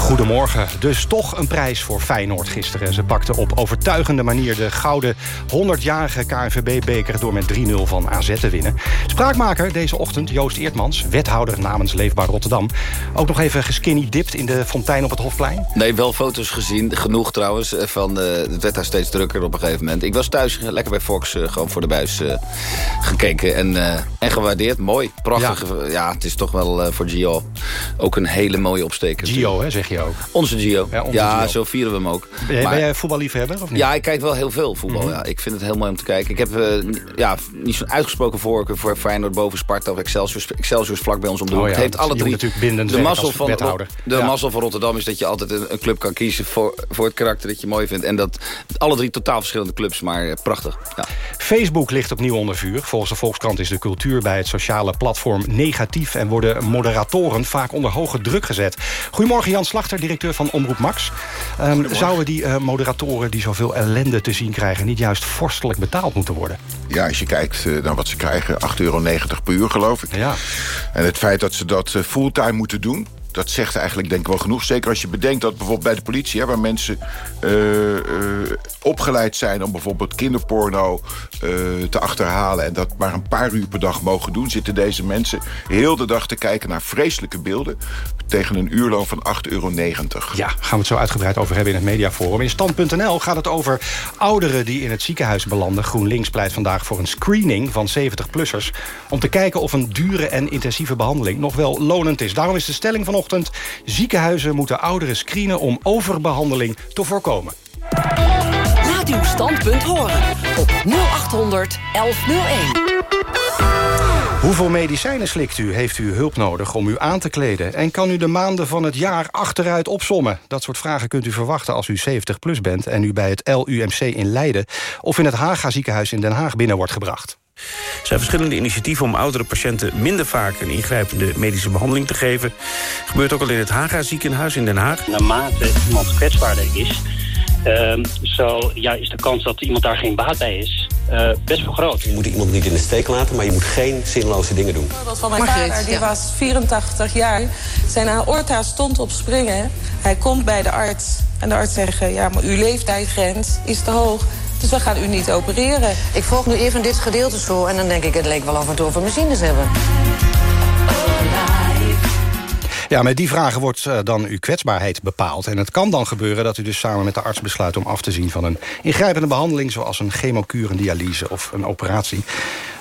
[SPEAKER 15] Goedemorgen. Dus toch een prijs voor Feyenoord gisteren. Ze pakten op overtuigende manier de gouden 100-jarige KNVB-beker... door met 3-0 van AZ te winnen. Spraakmaker deze ochtend, Joost Eertmans, wethouder namens Leefbaar Rotterdam. Ook nog even geskinny dipt in de fontein op het Hofplein?
[SPEAKER 16] Nee, wel foto's gezien. Genoeg trouwens. Eh, van, uh, het werd daar steeds drukker op een gegeven moment. Ik was thuis lekker bij Fox uh, gewoon voor de buis uh, gekeken. En, en gewaardeerd. Mooi. Prachtig. Ja, ja het is toch wel voor Gio ook een hele mooie opsteker.
[SPEAKER 15] Gio, hè, zeg je
[SPEAKER 16] Onze Gio. Ja, onze ja Gio. zo vieren we hem ook.
[SPEAKER 15] Ben, maar, ben jij voetballiefhebber of niet?
[SPEAKER 16] Ja, ik kijk wel heel veel voetbal. Mm -hmm. ja. Ik vind het heel mooi om te kijken. Ik heb uh, ja, niet zo'n uitgesproken voorkeur voor Feyenoord boven Sparta of Excelsior. Excelsior is vlak bij ons om de hoek. Oh, ja, het heeft alle drie.
[SPEAKER 15] de mazzel van,
[SPEAKER 16] de mazzel van Rotterdam is dat je altijd een, een, club kan kiezen voor, voor het karakter dat je mooi vindt. En dat alle drie totaal verschillende clubs, maar uh, prachtig. Ja.
[SPEAKER 15] Facebook ligt opnieuw onder vuur. Volgens de Volkskrant is de cultuur bij het sociale platform negatief... en worden moderatoren vaak onder hoge druk gezet. Goedemorgen Jan Slachter, directeur van Omroep Max. Um, zouden die uh, moderatoren die zoveel ellende te zien krijgen... niet juist vorstelijk betaald moeten worden?
[SPEAKER 17] Ja, als je kijkt uh, naar wat ze krijgen, 8,90 euro per uur geloof ik.
[SPEAKER 15] Ja.
[SPEAKER 17] En het feit dat ze dat uh, fulltime moeten doen dat zegt eigenlijk denk ik wel genoeg. Zeker als je bedenkt dat bijvoorbeeld bij de politie... Hè, waar mensen uh, uh, opgeleid zijn om bijvoorbeeld kinderporno uh, te achterhalen... en dat maar een paar uur per dag mogen doen... zitten deze mensen heel de dag te kijken naar vreselijke beelden... tegen een uurloon van 8,90 euro.
[SPEAKER 15] Ja, gaan we het zo uitgebreid over hebben in het mediaforum. In Stand.nl gaat het over ouderen die in het ziekenhuis belanden. GroenLinks pleit vandaag voor een screening van 70-plussers... om te kijken of een dure en intensieve behandeling nog wel lonend is. Daarom is de stelling vanochtend... ziekenhuizen moeten ouderen screenen om overbehandeling te voorkomen.
[SPEAKER 2] Laat uw standpunt horen op 0800 1101.
[SPEAKER 15] Hoeveel medicijnen slikt u? Heeft u hulp nodig om u aan te kleden? En kan u de maanden van het jaar achteruit opsommen? Dat soort vragen kunt u verwachten als u 70 plus bent... en u bij het LUMC in Leiden of in het Haga ziekenhuis in Den Haag binnen wordt gebracht.
[SPEAKER 3] Er zijn verschillende initiatieven om oudere patiënten minder vaak een ingrijpende medische behandeling te geven. Gebeurt ook al in het Haga ziekenhuis in Den Haag.
[SPEAKER 12] Naarmate iemand kwetsbaarder is, uh, zo ja, is de kans dat iemand daar geen baat bij is uh, best wel groot.
[SPEAKER 18] Je moet iemand niet in de steek laten, maar je moet geen zinloze dingen doen.
[SPEAKER 19] Dat van mijn Margriet, vader, die ja. was 84 jaar. Zijn aorta stond op springen. Hij komt bij de arts en de arts zegt... ja, maar uw leeftijdsgrens is te hoog. Dus we gaan u niet opereren.
[SPEAKER 20] Ik volg nu even dit gedeelte zo en dan denk ik... het leek wel af en toe over machines hebben.
[SPEAKER 15] Ja, met die vragen wordt uh, dan uw kwetsbaarheid bepaald. En het kan dan gebeuren dat u dus samen met de arts besluit... om af te zien van een ingrijpende behandeling... zoals een chemokuur, een dialyse of een operatie.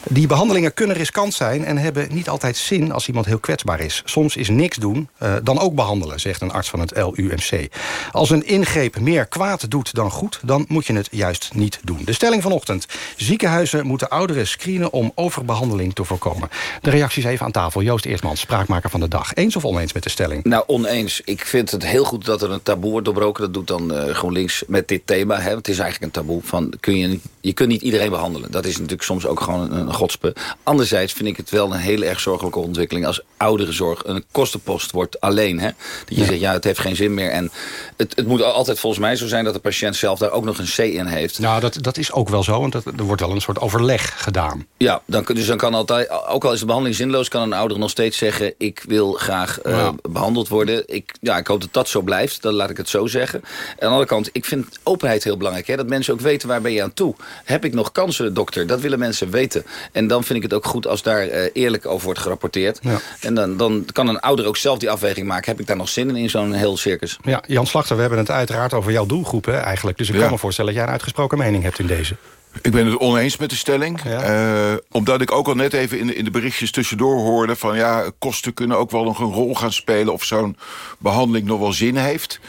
[SPEAKER 15] Die behandelingen kunnen riskant zijn en hebben niet altijd zin als iemand heel kwetsbaar is. Soms is niks doen, uh, dan ook behandelen, zegt een arts van het LUMC. Als een ingreep meer kwaad doet dan goed, dan moet je het juist niet doen. De stelling vanochtend. Ziekenhuizen moeten ouderen screenen om overbehandeling te voorkomen. De reacties even aan tafel. Joost Eertmans, spraakmaker van de dag. Eens of oneens met de stelling?
[SPEAKER 16] Nou, oneens. Ik vind het heel goed dat er een taboe wordt doorbroken. Dat doet dan uh, GroenLinks met dit thema. Hè. Het is eigenlijk een taboe van, kun je, je kunt niet iedereen behandelen. Dat is natuurlijk soms ook gewoon een godspe. Anderzijds vind ik het wel een heel erg zorgelijke ontwikkeling... als ouderenzorg een kostenpost wordt alleen. Hè? Dat je ja. zegt, ja, het heeft geen zin meer. En het, het moet altijd volgens mij zo zijn dat de patiënt zelf daar ook nog een C in heeft.
[SPEAKER 15] Nou, dat, dat is ook wel zo, want dat, er wordt wel een soort overleg gedaan.
[SPEAKER 16] Ja, dan, dus dan kan altijd, ook al is de behandeling zinloos... kan een ouder nog steeds zeggen, ik wil graag uh, ja. behandeld worden. Ik, ja, ik hoop dat dat zo blijft, dan laat ik het zo zeggen. Aan de andere kant, ik vind openheid heel belangrijk. Hè? Dat mensen ook weten, waar ben je aan toe? Heb ik nog kansen, dokter? Dat willen mensen weten. En dan vind ik het ook goed als daar uh, eerlijk over wordt gerapporteerd. Ja. En dan, dan kan een ouder ook zelf die afweging maken. Heb ik daar nog zin in, in zo'n heel circus?
[SPEAKER 15] Ja, Jan Slachter, we hebben het uiteraard over jouw doelgroep hè, eigenlijk. Dus ik ja. kan me voorstellen dat jij een uitgesproken mening hebt in deze.
[SPEAKER 17] Ik ben het oneens met de stelling. Ja. Uh, omdat ik ook al net even in de, in de berichtjes tussendoor hoorde... van ja, kosten kunnen ook wel nog een rol gaan spelen... of zo'n behandeling nog wel zin heeft.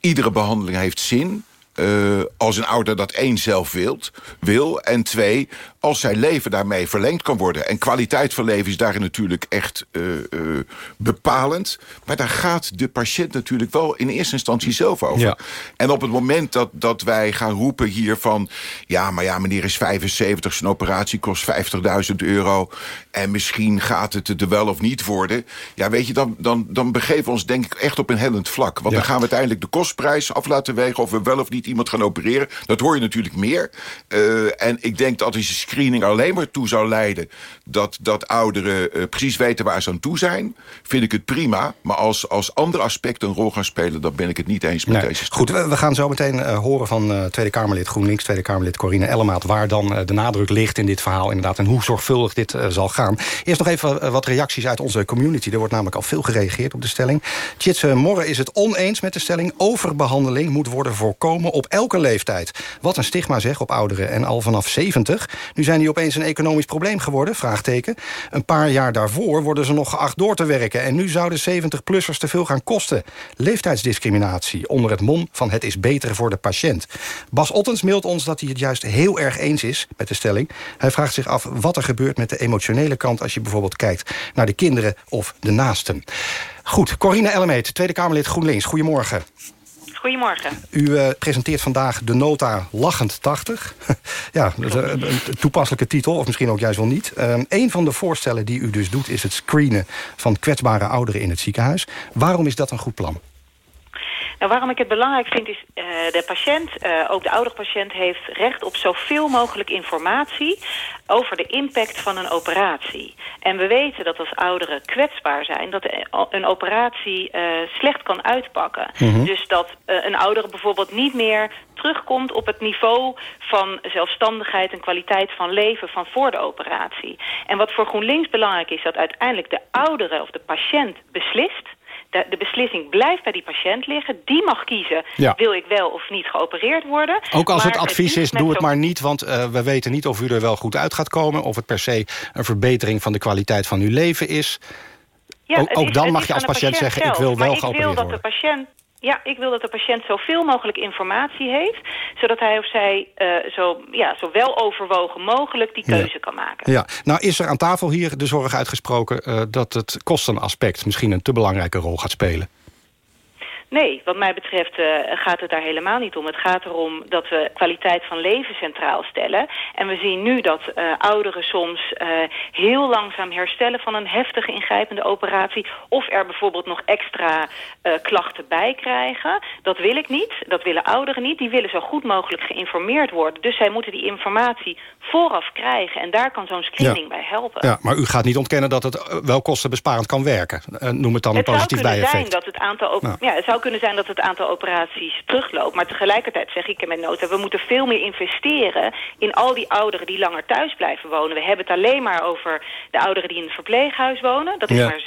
[SPEAKER 17] Iedere behandeling heeft zin. Uh, als een ouder dat één zelf wilt, wil. En twee, als zijn leven daarmee verlengd kan worden. En kwaliteit van leven is daarin natuurlijk echt uh, uh, bepalend. Maar daar gaat de patiënt natuurlijk wel in eerste instantie zelf over. Ja. En op het moment dat, dat wij gaan roepen hier van... ja, maar ja, meneer is 75, zijn operatie kost 50.000 euro... en misschien gaat het er wel of niet worden... ja, weet je, dan, dan, dan begeven we ons denk ik echt op een hellend vlak. Want ja. dan gaan we uiteindelijk de kostprijs af laten wegen... of we wel of niet iemand gaan opereren. Dat hoor je natuurlijk meer. Uh, en ik denk dat je screening alleen maar toe zou leiden... dat, dat ouderen uh, precies weten waar ze aan toe zijn... vind ik het prima. Maar als, als andere aspecten een rol gaan spelen... dan ben ik het niet eens met
[SPEAKER 15] nee.
[SPEAKER 17] deze
[SPEAKER 15] Goed, we, we, gaan zo meteen uh, horen van uh, Tweede Kamerlid GroenLinks... Tweede Kamerlid Corine Ellemaat... waar dan de nadruk ligt in dit verhaal inderdaad... en hoe zorgvuldig dit zal gaan. Eerst nog even wat reacties uit onze community. Er wordt namelijk al veel gereageerd op de stelling. Tjitse Morre is het oneens met de stelling... overbehandeling moet worden voorkomen op elke leeftijd. Wat een stigma zeg op ouderen en al vanaf 70. Nu zijn die opeens een economisch probleem geworden, vraagteken. Een paar jaar daarvoor worden ze nog geacht door te werken... en nu zouden 70-plussers te veel gaan kosten. Leeftijdsdiscriminatie onder het mom van het is beter voor de patiënt. Bas Ottens mailt ons dat hij het juist heel erg eens is met de stelling. Hij vraagt zich af wat er gebeurt met de emotionele kant... als je bijvoorbeeld kijkt naar de kinderen of de naasten. Goed, Corine Ellemeet, Tweede Kamerlid GroenLinks. Goedemorgen.
[SPEAKER 21] Goedemorgen.
[SPEAKER 15] U uh, presenteert vandaag de nota Lachend 80. ja, een, een toepasselijke titel, of misschien ook juist wel niet. Um, een van de voorstellen die u dus doet... is het screenen van kwetsbare ouderen in het ziekenhuis. Waarom is dat een goed plan?
[SPEAKER 21] Nou, waarom ik het belangrijk vind is... Uh, de patiënt, uh, ook de oudere patiënt... heeft recht op zoveel mogelijk informatie... over de impact van een operatie. En we weten dat als ouderen kwetsbaar zijn... dat een operatie uh, slecht kan uitpakken. Mm -hmm. Dus dat een oudere bijvoorbeeld niet meer terugkomt op het niveau van zelfstandigheid en kwaliteit van leven van voor de operatie. En wat voor GroenLinks belangrijk is, dat uiteindelijk de oudere of de patiënt beslist. De, de, beslissing blijft bij die patiënt liggen. Die mag kiezen, ja. wil ik wel of niet geopereerd worden.
[SPEAKER 15] Ook als maar het advies het is, doe het maar niet... want uh, we weten niet of u er wel goed uit gaat komen... of het per se een verbetering van de kwaliteit van uw leven is.
[SPEAKER 21] Ja,
[SPEAKER 15] ook, ook
[SPEAKER 21] is,
[SPEAKER 15] dan mag je als patiënt,
[SPEAKER 21] patiënt
[SPEAKER 15] zeggen...
[SPEAKER 21] zelf,
[SPEAKER 15] ik wil wel geopereerd
[SPEAKER 21] ik wil dat
[SPEAKER 15] worden.
[SPEAKER 21] de patiënt ja, ik wil dat de patiënt zoveel mogelijk informatie heeft... zodat hij of zij uh, zo, ja, zo wel overwogen mogelijk die keuze
[SPEAKER 15] ja.
[SPEAKER 21] kan maken.
[SPEAKER 15] Ja, nou is er aan tafel hier de zorg uitgesproken... Uh, dat het kostenaspect misschien een te belangrijke rol gaat spelen.
[SPEAKER 21] Nee, wat mij betreft uh, gaat het daar helemaal niet om. Het gaat erom dat we kwaliteit van leven centraal stellen. En we zien nu dat uh, ouderen soms uh, heel langzaam herstellen van een heftige ingrijpende operatie. Of er bijvoorbeeld nog extra klachten bij krijgen. Dat wil ik niet. Dat willen ouderen niet. Die willen zo goed mogelijk geïnformeerd worden. Dus zij moeten die informatie vooraf krijgen. En daar kan zo'n screening
[SPEAKER 15] ja.
[SPEAKER 21] bij helpen.
[SPEAKER 15] Ja, maar u gaat niet ontkennen dat het wel kostenbesparend kan werken. noem het dan
[SPEAKER 21] het
[SPEAKER 15] een positief bijeffect.
[SPEAKER 21] Het zou kunnen zijn dat het aantal...
[SPEAKER 15] Nou.
[SPEAKER 21] Ja, het zou kunnen zijn dat het aantal operaties terugloopt. Maar tegelijkertijd zeg ik in mijn nota... we moeten veel meer investeren in al die ouderen die langer thuis blijven wonen. We hebben het alleen maar over de ouderen die in het verpleeghuis wonen. Dat is
[SPEAKER 15] Ja.
[SPEAKER 21] maar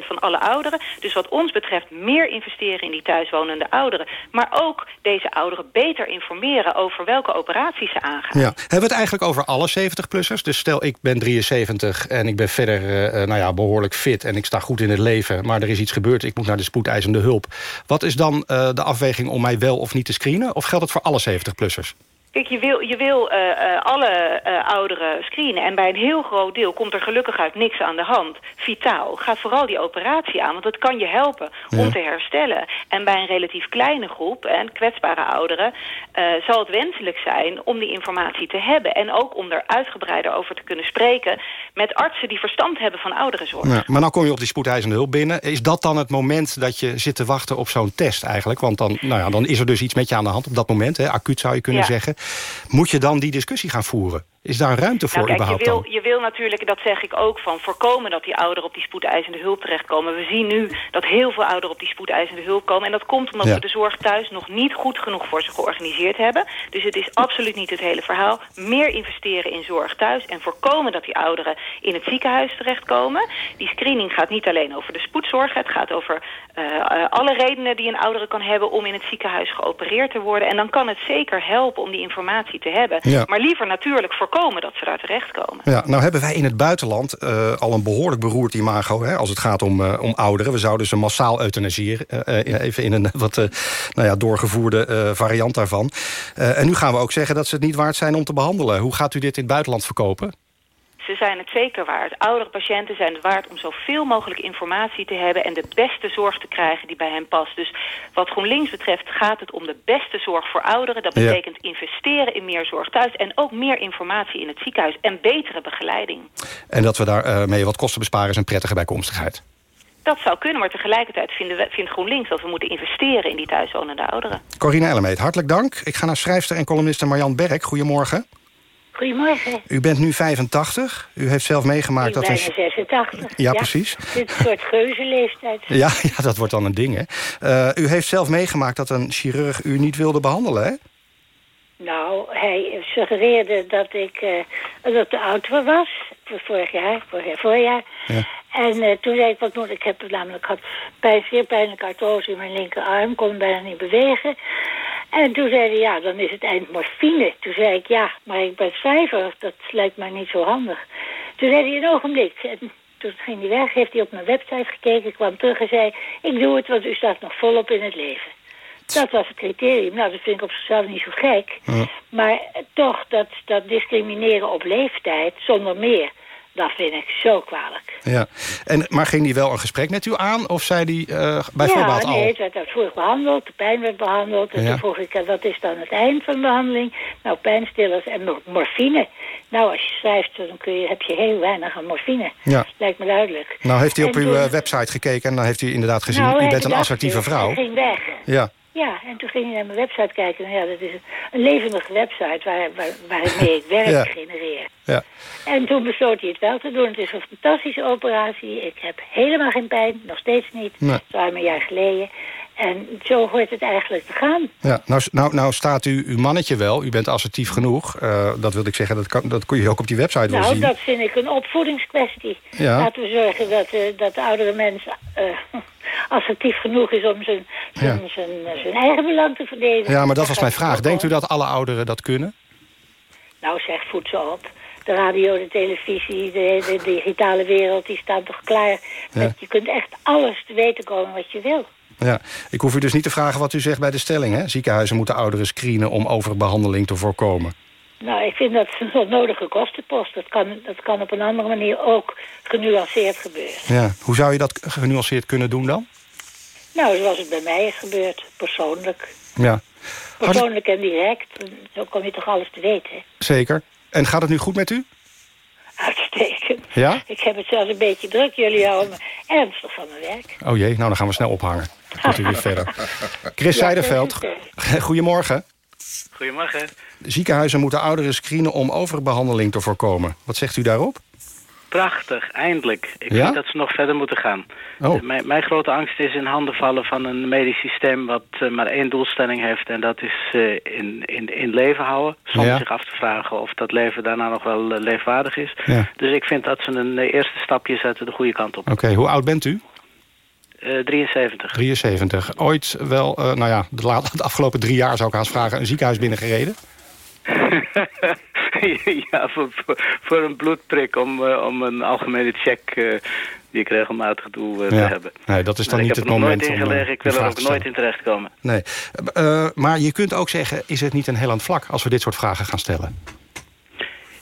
[SPEAKER 21] 6% van alle ouderen. Dus wat ons betreft meer investeren in die thuiswonende ouderen. Maar ook deze ouderen beter informeren over welke operaties ze aangaan.
[SPEAKER 15] Ja. Hebben we het eigenlijk over alle 70-plussers? Dus stel, ik ben 73 en ik ben verder eh, eh, nou ja, behoorlijk fit... en ik sta goed in het leven, maar er is iets gebeurd... ik moet naar de spoedeisende hulp. Wat is dan eh, de afweging om mij wel of niet te screenen? Of geldt het voor alle 70-plussers?
[SPEAKER 21] Kijk, je wil, je wil uh, uh, alle uh, ouderen screenen. En bij een heel groot deel komt er gelukkig uit niks aan de hand. Vitaal. Ga vooral die operatie aan, want dat kan je helpen
[SPEAKER 15] Ja.
[SPEAKER 21] om te herstellen. En bij een relatief kleine groep, en kwetsbare ouderen... zal het wenselijk zijn om die informatie te hebben. En ook om er uitgebreider over te kunnen spreken... met artsen die verstand hebben van ouderenzorg.
[SPEAKER 15] Ja, maar dan kom je op die spoedeisende hulp binnen. Is dat dan het moment dat je zit te wachten op zo'n test eigenlijk? Want dan, nou ja, dan is er dus iets met je aan de hand op dat moment. Hè? Acuut zou je kunnen
[SPEAKER 21] Ja.
[SPEAKER 15] zeggen. Moet je dan die discussie gaan voeren? Is daar ruimte voor
[SPEAKER 21] Nou, kijk, je
[SPEAKER 15] überhaupt
[SPEAKER 21] wil,
[SPEAKER 15] dan?
[SPEAKER 21] je wil natuurlijk, dat zeg ik ook, van voorkomen dat die ouderen op die spoedeisende hulp terechtkomen. We zien nu dat heel veel ouderen op die spoedeisende hulp komen. En dat komt omdat
[SPEAKER 15] Ja.
[SPEAKER 21] we de zorg thuis nog niet goed genoeg voor ze georganiseerd hebben. Dus het is absoluut niet het hele verhaal. Meer investeren in zorg thuis en voorkomen dat die ouderen in het ziekenhuis terechtkomen. Die screening gaat niet alleen over de spoedzorg. Het gaat over eh, alle redenen die een oudere kan hebben om in het ziekenhuis geopereerd te worden. En dan kan het zeker helpen om die informatie te hebben.
[SPEAKER 15] Ja.
[SPEAKER 21] Maar liever natuurlijk voorkomen dat ze daar terechtkomen.
[SPEAKER 15] Ja, nou hebben wij in het buitenland eh, al een behoorlijk beroerd imago... Hè, als het gaat om, eh, om ouderen. We zouden ze massaal euthanasieren. eh, even in een wat nou ja, doorgevoerde variant daarvan. En nu gaan we ook zeggen dat ze het niet waard zijn om te behandelen. Hoe gaat u dit in het buitenland verkopen?
[SPEAKER 21] Ze zijn het zeker waard. Oudere patiënten zijn het waard om zoveel mogelijk informatie te hebben... en de beste zorg te krijgen die bij hen past. Dus wat GroenLinks betreft gaat het om de beste zorg voor ouderen. Dat
[SPEAKER 15] Ja.
[SPEAKER 21] betekent investeren in meer zorg thuis... en ook meer informatie in het ziekenhuis en betere begeleiding.
[SPEAKER 15] En dat we daarmee mee wat kosten besparen is een prettige bijkomstigheid.
[SPEAKER 21] Dat zou kunnen, maar tegelijkertijd vinden we, vindt GroenLinks... dat we moeten investeren in die thuiswonende ouderen.
[SPEAKER 15] Corine Ellemeet, hartelijk dank. Ik ga naar schrijfster en columniste Marjan Berk. Goedemorgen.
[SPEAKER 22] Goedemorgen.
[SPEAKER 15] U bent nu 85. U heeft zelf meegemaakt
[SPEAKER 22] ik
[SPEAKER 15] dat...
[SPEAKER 22] ben
[SPEAKER 15] een-
[SPEAKER 22] 86.
[SPEAKER 15] Ja, precies.
[SPEAKER 22] Dit is een soort geuzenleeftijd.
[SPEAKER 15] Ja, ja, dat wordt dan een ding, hè. Eh, u heeft zelf meegemaakt dat een chirurg u niet wilde behandelen, hè?
[SPEAKER 22] Nou, hij suggereerde dat ik eh, dat te oud voor was. Vorig jaar, vorig voorjaar.
[SPEAKER 15] Ja.
[SPEAKER 22] En eh, toen zei ik, wat moet ik? heb namelijk had bij zeer pijnlijke artrose in mijn linkerarm. Kon bijna niet bewegen. En toen zei hij, ja, dan is het eind morfine. Toen zei ik, ja, maar ik ben schrijver. Dat lijkt mij niet zo handig. Toen zei hij, een ogenblik. En toen ging hij weg, heeft hij op mijn website gekeken, kwam terug en zei... ik doe het, want u staat nog volop in het leven. Dat was het criterium. Nou, dat vind ik op zichzelf niet zo gek. Maar toch, dat, dat discrimineren op leeftijd, zonder meer... dat vind ik zo kwalijk.
[SPEAKER 15] Ja. En, maar ging die wel een gesprek met u aan? Of zei die eh bij voorbaat
[SPEAKER 22] ja,
[SPEAKER 15] al?
[SPEAKER 22] nee, het werd uitvoerig behandeld. De pijn werd behandeld. En
[SPEAKER 15] Ja.
[SPEAKER 22] toen vroeg ik, wat is dan het eind van de behandeling? Nou, pijnstillers en mor- morfine. Nou, als je schrijft, dan kun je, heb je heel weinig aan morfine.
[SPEAKER 15] Ja.
[SPEAKER 22] Lijkt me duidelijk.
[SPEAKER 15] Nou heeft hij op
[SPEAKER 22] En
[SPEAKER 15] uw
[SPEAKER 22] toen-
[SPEAKER 15] eh, website gekeken en dan heeft hij inderdaad gezien...
[SPEAKER 22] Nou,
[SPEAKER 15] u bent een assertieve vrouw.
[SPEAKER 22] Hij ging weg.
[SPEAKER 15] Ja,
[SPEAKER 22] Ja, en toen ging hij naar mijn website kijken. Nou ja, dat is een, een levendige website waar, waar, waarmee ik werk
[SPEAKER 15] Ja.
[SPEAKER 22] genereer.
[SPEAKER 15] ja.
[SPEAKER 22] En toen besloot hij het wel te doen. Het is een fantastische operatie. Ik heb helemaal geen pijn, nog steeds niet.
[SPEAKER 15] Nee.
[SPEAKER 22] Ruim een jaar geleden. En zo hoort het eigenlijk te gaan.
[SPEAKER 15] Ja, nou, nou, nou staat u, uw mannetje wel, u bent assertief genoeg. Eh, dat wil ik zeggen, dat, kan, dat kun je ook op die website wel
[SPEAKER 22] Nou,
[SPEAKER 15] zien.
[SPEAKER 22] dat vind ik een opvoedingskwestie.
[SPEAKER 15] Ja.
[SPEAKER 22] Laten we zorgen dat, eh, dat de oudere mens eh, assertief genoeg is om zijn, zijn,
[SPEAKER 15] Ja.
[SPEAKER 22] zijn, zijn eigen belang te verdedigen.
[SPEAKER 15] Ja, maar dat was mijn vraag. Denkt u dat alle ouderen dat kunnen?
[SPEAKER 22] Nou zeg, voed ze op. De radio, de televisie, de, de, digitale wereld, die staan toch klaar.
[SPEAKER 15] Ja.
[SPEAKER 22] Met, je kunt echt alles te weten komen wat je wil.
[SPEAKER 15] Ja, ik hoef u dus niet te vragen wat u zegt bij de stelling. Hè? Ziekenhuizen moeten ouderen screenen om overbehandeling te voorkomen.
[SPEAKER 22] Nou, ik vind dat een onnodige kostenpost. Dat kan, dat kan op een andere manier ook genuanceerd gebeuren.
[SPEAKER 15] Ja. Hoe zou je dat genuanceerd kunnen doen dan?
[SPEAKER 22] Nou, zoals het bij mij is gebeurd, persoonlijk.
[SPEAKER 15] Ja,
[SPEAKER 22] Persoonlijk en direct. Zo kom je toch alles te weten.
[SPEAKER 15] zeker. En gaat het nu goed met u?
[SPEAKER 22] Uitstekend.
[SPEAKER 15] Ja?
[SPEAKER 22] Ik heb het zelfs een beetje druk. Jullie houden me ernstig van mijn werk.
[SPEAKER 15] Oh jee, nou dan gaan we snel ophangen. Gaat u weer verder. Chris
[SPEAKER 22] Ja,
[SPEAKER 15] Zijderveld, goedemorgen.
[SPEAKER 23] Goedemorgen.
[SPEAKER 15] Ziekenhuizen moeten ouderen screenen om overbehandeling te voorkomen. Wat zegt u daarop?
[SPEAKER 23] Prachtig, eindelijk. Ik
[SPEAKER 15] Ja?
[SPEAKER 23] vind dat ze nog verder moeten gaan.
[SPEAKER 15] Oh.
[SPEAKER 23] Mijn, mijn grote angst is in handen vallen van een medisch systeem... wat eh, maar één doelstelling heeft en dat is eh, in, in, in leven houden. Zonder
[SPEAKER 15] Ja.
[SPEAKER 23] zich af te vragen of dat leven daarna nog wel eh, leefwaardig is.
[SPEAKER 15] Ja.
[SPEAKER 23] Dus ik vind dat ze een eerste stapje zetten de goede kant op.
[SPEAKER 15] Oké, hoe oud bent u?
[SPEAKER 23] Eh 73.
[SPEAKER 15] 73. Ooit wel, eh, nou ja, de, de afgelopen drie jaar zou ik haast vragen... een ziekenhuis binnengereden?
[SPEAKER 23] ja, voor, voor, een bloedprik om, eh, om een algemene check... die ik regelmatig doe te hebben.
[SPEAKER 15] Nee, dat is dan
[SPEAKER 23] Maar
[SPEAKER 15] niet
[SPEAKER 23] ik
[SPEAKER 15] het
[SPEAKER 23] heb er nog
[SPEAKER 15] moment
[SPEAKER 23] nooit
[SPEAKER 15] om,
[SPEAKER 23] in gelegen. Ik wil er ook nooit in terechtkomen.
[SPEAKER 15] Nee. Maar je kunt ook zeggen, is het niet een heel aan het vlak... als we dit soort vragen gaan stellen?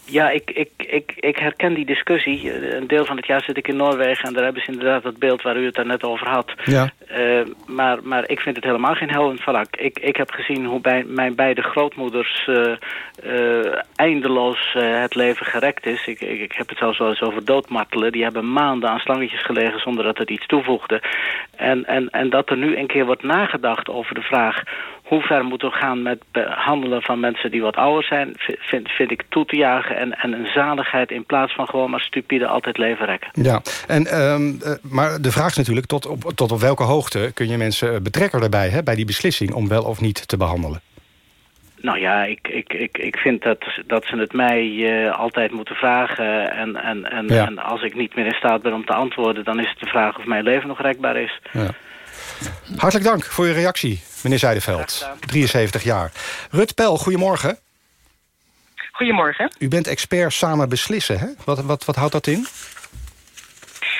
[SPEAKER 23] Ja, ik, ik, ik, ik herken die discussie. Eh, Een deel van het jaar zit ik in Noorwegen... en daar hebben ze inderdaad dat beeld waar u het daar net over had.
[SPEAKER 15] Ja.
[SPEAKER 23] Eh, maar, maar ik vind het helemaal geen hel in het vlak. Ik, ik heb gezien hoe bij mijn beide grootmoeders eh, eindeloos het leven gerekt is. Ik, ik, ik heb het zelfs wel eens over doodmartelen. Die hebben maanden aan slangetjes gelegen zonder dat het iets toevoegde. En, en, en dat er nu een keer wordt nagedacht over de vraag... hoe ver moeten we gaan met behandelen van mensen die wat ouder zijn... vi- vind, vind ik toe te jagen en, en een zaligheid... in plaats van gewoon maar stupide altijd leven rekken.
[SPEAKER 15] Ja, en, ehm, eh, maar de vraag is natuurlijk tot op, tot op welke hoogte kun je mensen betrekken daarbij... Hè, bij die beslissing om wel of niet te behandelen?
[SPEAKER 23] Nou ja, ik, ik, ik, ik vind dat, dat ze het mij eh, altijd moeten vragen. En, en, en,
[SPEAKER 15] Ja.
[SPEAKER 23] en als ik niet meer in staat ben om te antwoorden... dan is het de vraag of mijn leven nog rekbaar is.
[SPEAKER 15] Ja. Hartelijk dank voor uw reactie, meneer Zijdeveld. 73 jaar. Rut Pel, goedemorgen.
[SPEAKER 24] Goedemorgen.
[SPEAKER 15] U bent expert samen beslissen, hè? Wat, wat, wat houdt dat in?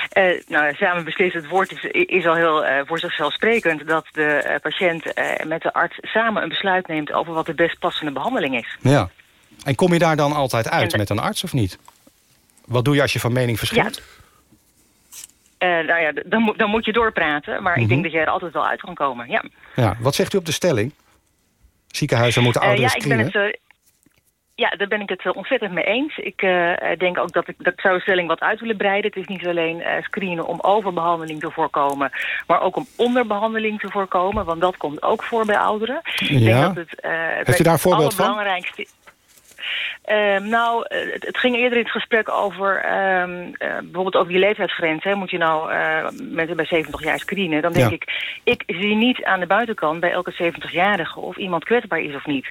[SPEAKER 24] Eh, nou, samen beslissen, het woord is, is al heel eh, voor zichzelf sprekend... dat de eh, patiënt met de arts samen een besluit neemt... over wat de best passende behandeling is.
[SPEAKER 15] Ja. En kom je daar dan altijd uit met een arts of niet? Wat doe je als je van mening verschilt?
[SPEAKER 24] Eh, nou ja, dan, moet- dan moet je doorpraten, maar
[SPEAKER 15] Mhm.
[SPEAKER 24] ik denk dat jij er altijd wel uit kan komen. Ja,
[SPEAKER 15] Ja. Wat zegt u op de stelling? Ziekenhuizen moeten
[SPEAKER 24] Eh,
[SPEAKER 15] ouderen
[SPEAKER 24] ja, ik ben het, eh, ja, daar ben ik het eh, ontzettend mee eens. Ik eh, eh, denk ook dat ik, dat ik zou de stelling wat uit willen breiden. Het is niet alleen eh, screenen om overbehandeling te voorkomen... maar ook om onderbehandeling te voorkomen. Want dat komt ook voor bij ouderen. Ik
[SPEAKER 15] Ja.
[SPEAKER 24] denk dat het, eh,
[SPEAKER 15] Heeft u daar een voorbeeld
[SPEAKER 24] het
[SPEAKER 15] van?
[SPEAKER 24] allerbelangrijkste Ehm, nou, eh, het, het ging eerder in het gesprek over ehm, eh, bijvoorbeeld over die leeftijdsgrens. Hè. Moet je nou eh, mensen bij 70 jaar screenen? Dan denk
[SPEAKER 25] Ja.
[SPEAKER 24] ik, ik zie niet aan de buitenkant bij elke 70-jarige of iemand kwetsbaar is of niet.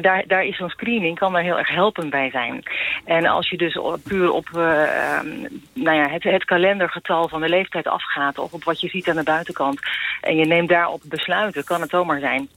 [SPEAKER 24] Daar, daar is zo'n screening, kan daar heel erg helpend bij zijn. En als je dus puur op eh, ehm, nou ja, het, het kalendergetal van de leeftijd afgaat... of op wat je ziet aan de buitenkant en je neemt daarop besluiten... kan het zomaar zijn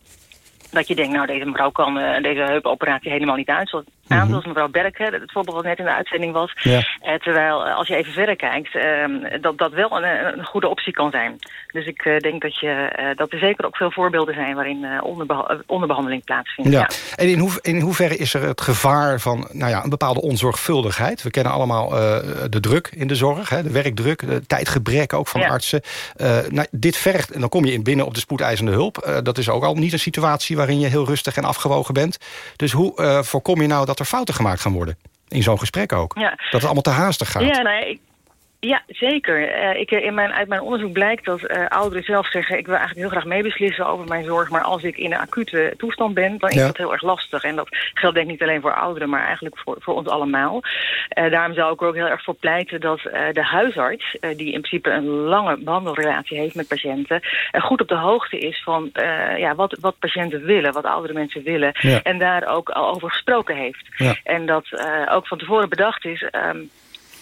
[SPEAKER 24] dat je denkt, nou, deze mevrouw kan eh, deze heupoperatie helemaal niet uit. Zoals, aan, zoals mevrouw Berk, hè, het voorbeeld wat net in de uitzending was.
[SPEAKER 15] Ja.
[SPEAKER 24] Eh, terwijl, eh, als je even verder kijkt, ehm, dat dat wel een, een goede optie kan zijn. Dus ik denk dat, je, dat er zeker ook veel voorbeelden zijn... waarin eh, onderbeha- eh, onderbehandeling plaatsvindt.
[SPEAKER 15] Ja. En in, hoe, in hoeverre is er het gevaar van nou ja, een bepaalde onzorgvuldigheid? We kennen allemaal de druk in de zorg, hè, de werkdruk, de tijdgebrek ook van
[SPEAKER 24] Ja.
[SPEAKER 15] artsen. Nou, dit vergt, en dan kom je in binnen op de spoedeisende hulp. Dat is ook al niet een situatie waarin je heel rustig en afgewogen bent. Dus hoe eh, voorkom je nou dat er fouten gemaakt gaan worden? In zo'n gesprek ook.
[SPEAKER 24] Ja.
[SPEAKER 15] Dat het allemaal te haastig gaat.
[SPEAKER 24] Ja, nou ja, ik, ja, zeker. Eh, ik, in mijn, uit mijn onderzoek blijkt dat eh, ouderen zelf zeggen... ik wil eigenlijk heel graag meebeslissen over mijn zorg... maar als ik in een acute toestand ben, dan is
[SPEAKER 26] Ja.
[SPEAKER 24] dat heel erg lastig. En dat geldt denk ik niet alleen voor ouderen... maar eigenlijk voor, voor ons allemaal. Eh, daarom zou ik er ook heel erg voor pleiten dat de huisarts... die in principe een lange behandelrelatie heeft met patiënten... goed op de hoogte is van ja, wat, wat patiënten willen, wat oudere mensen willen...
[SPEAKER 26] Ja.
[SPEAKER 24] en daar ook al over gesproken heeft.
[SPEAKER 26] Ja.
[SPEAKER 24] En dat ook van tevoren bedacht is... ehm,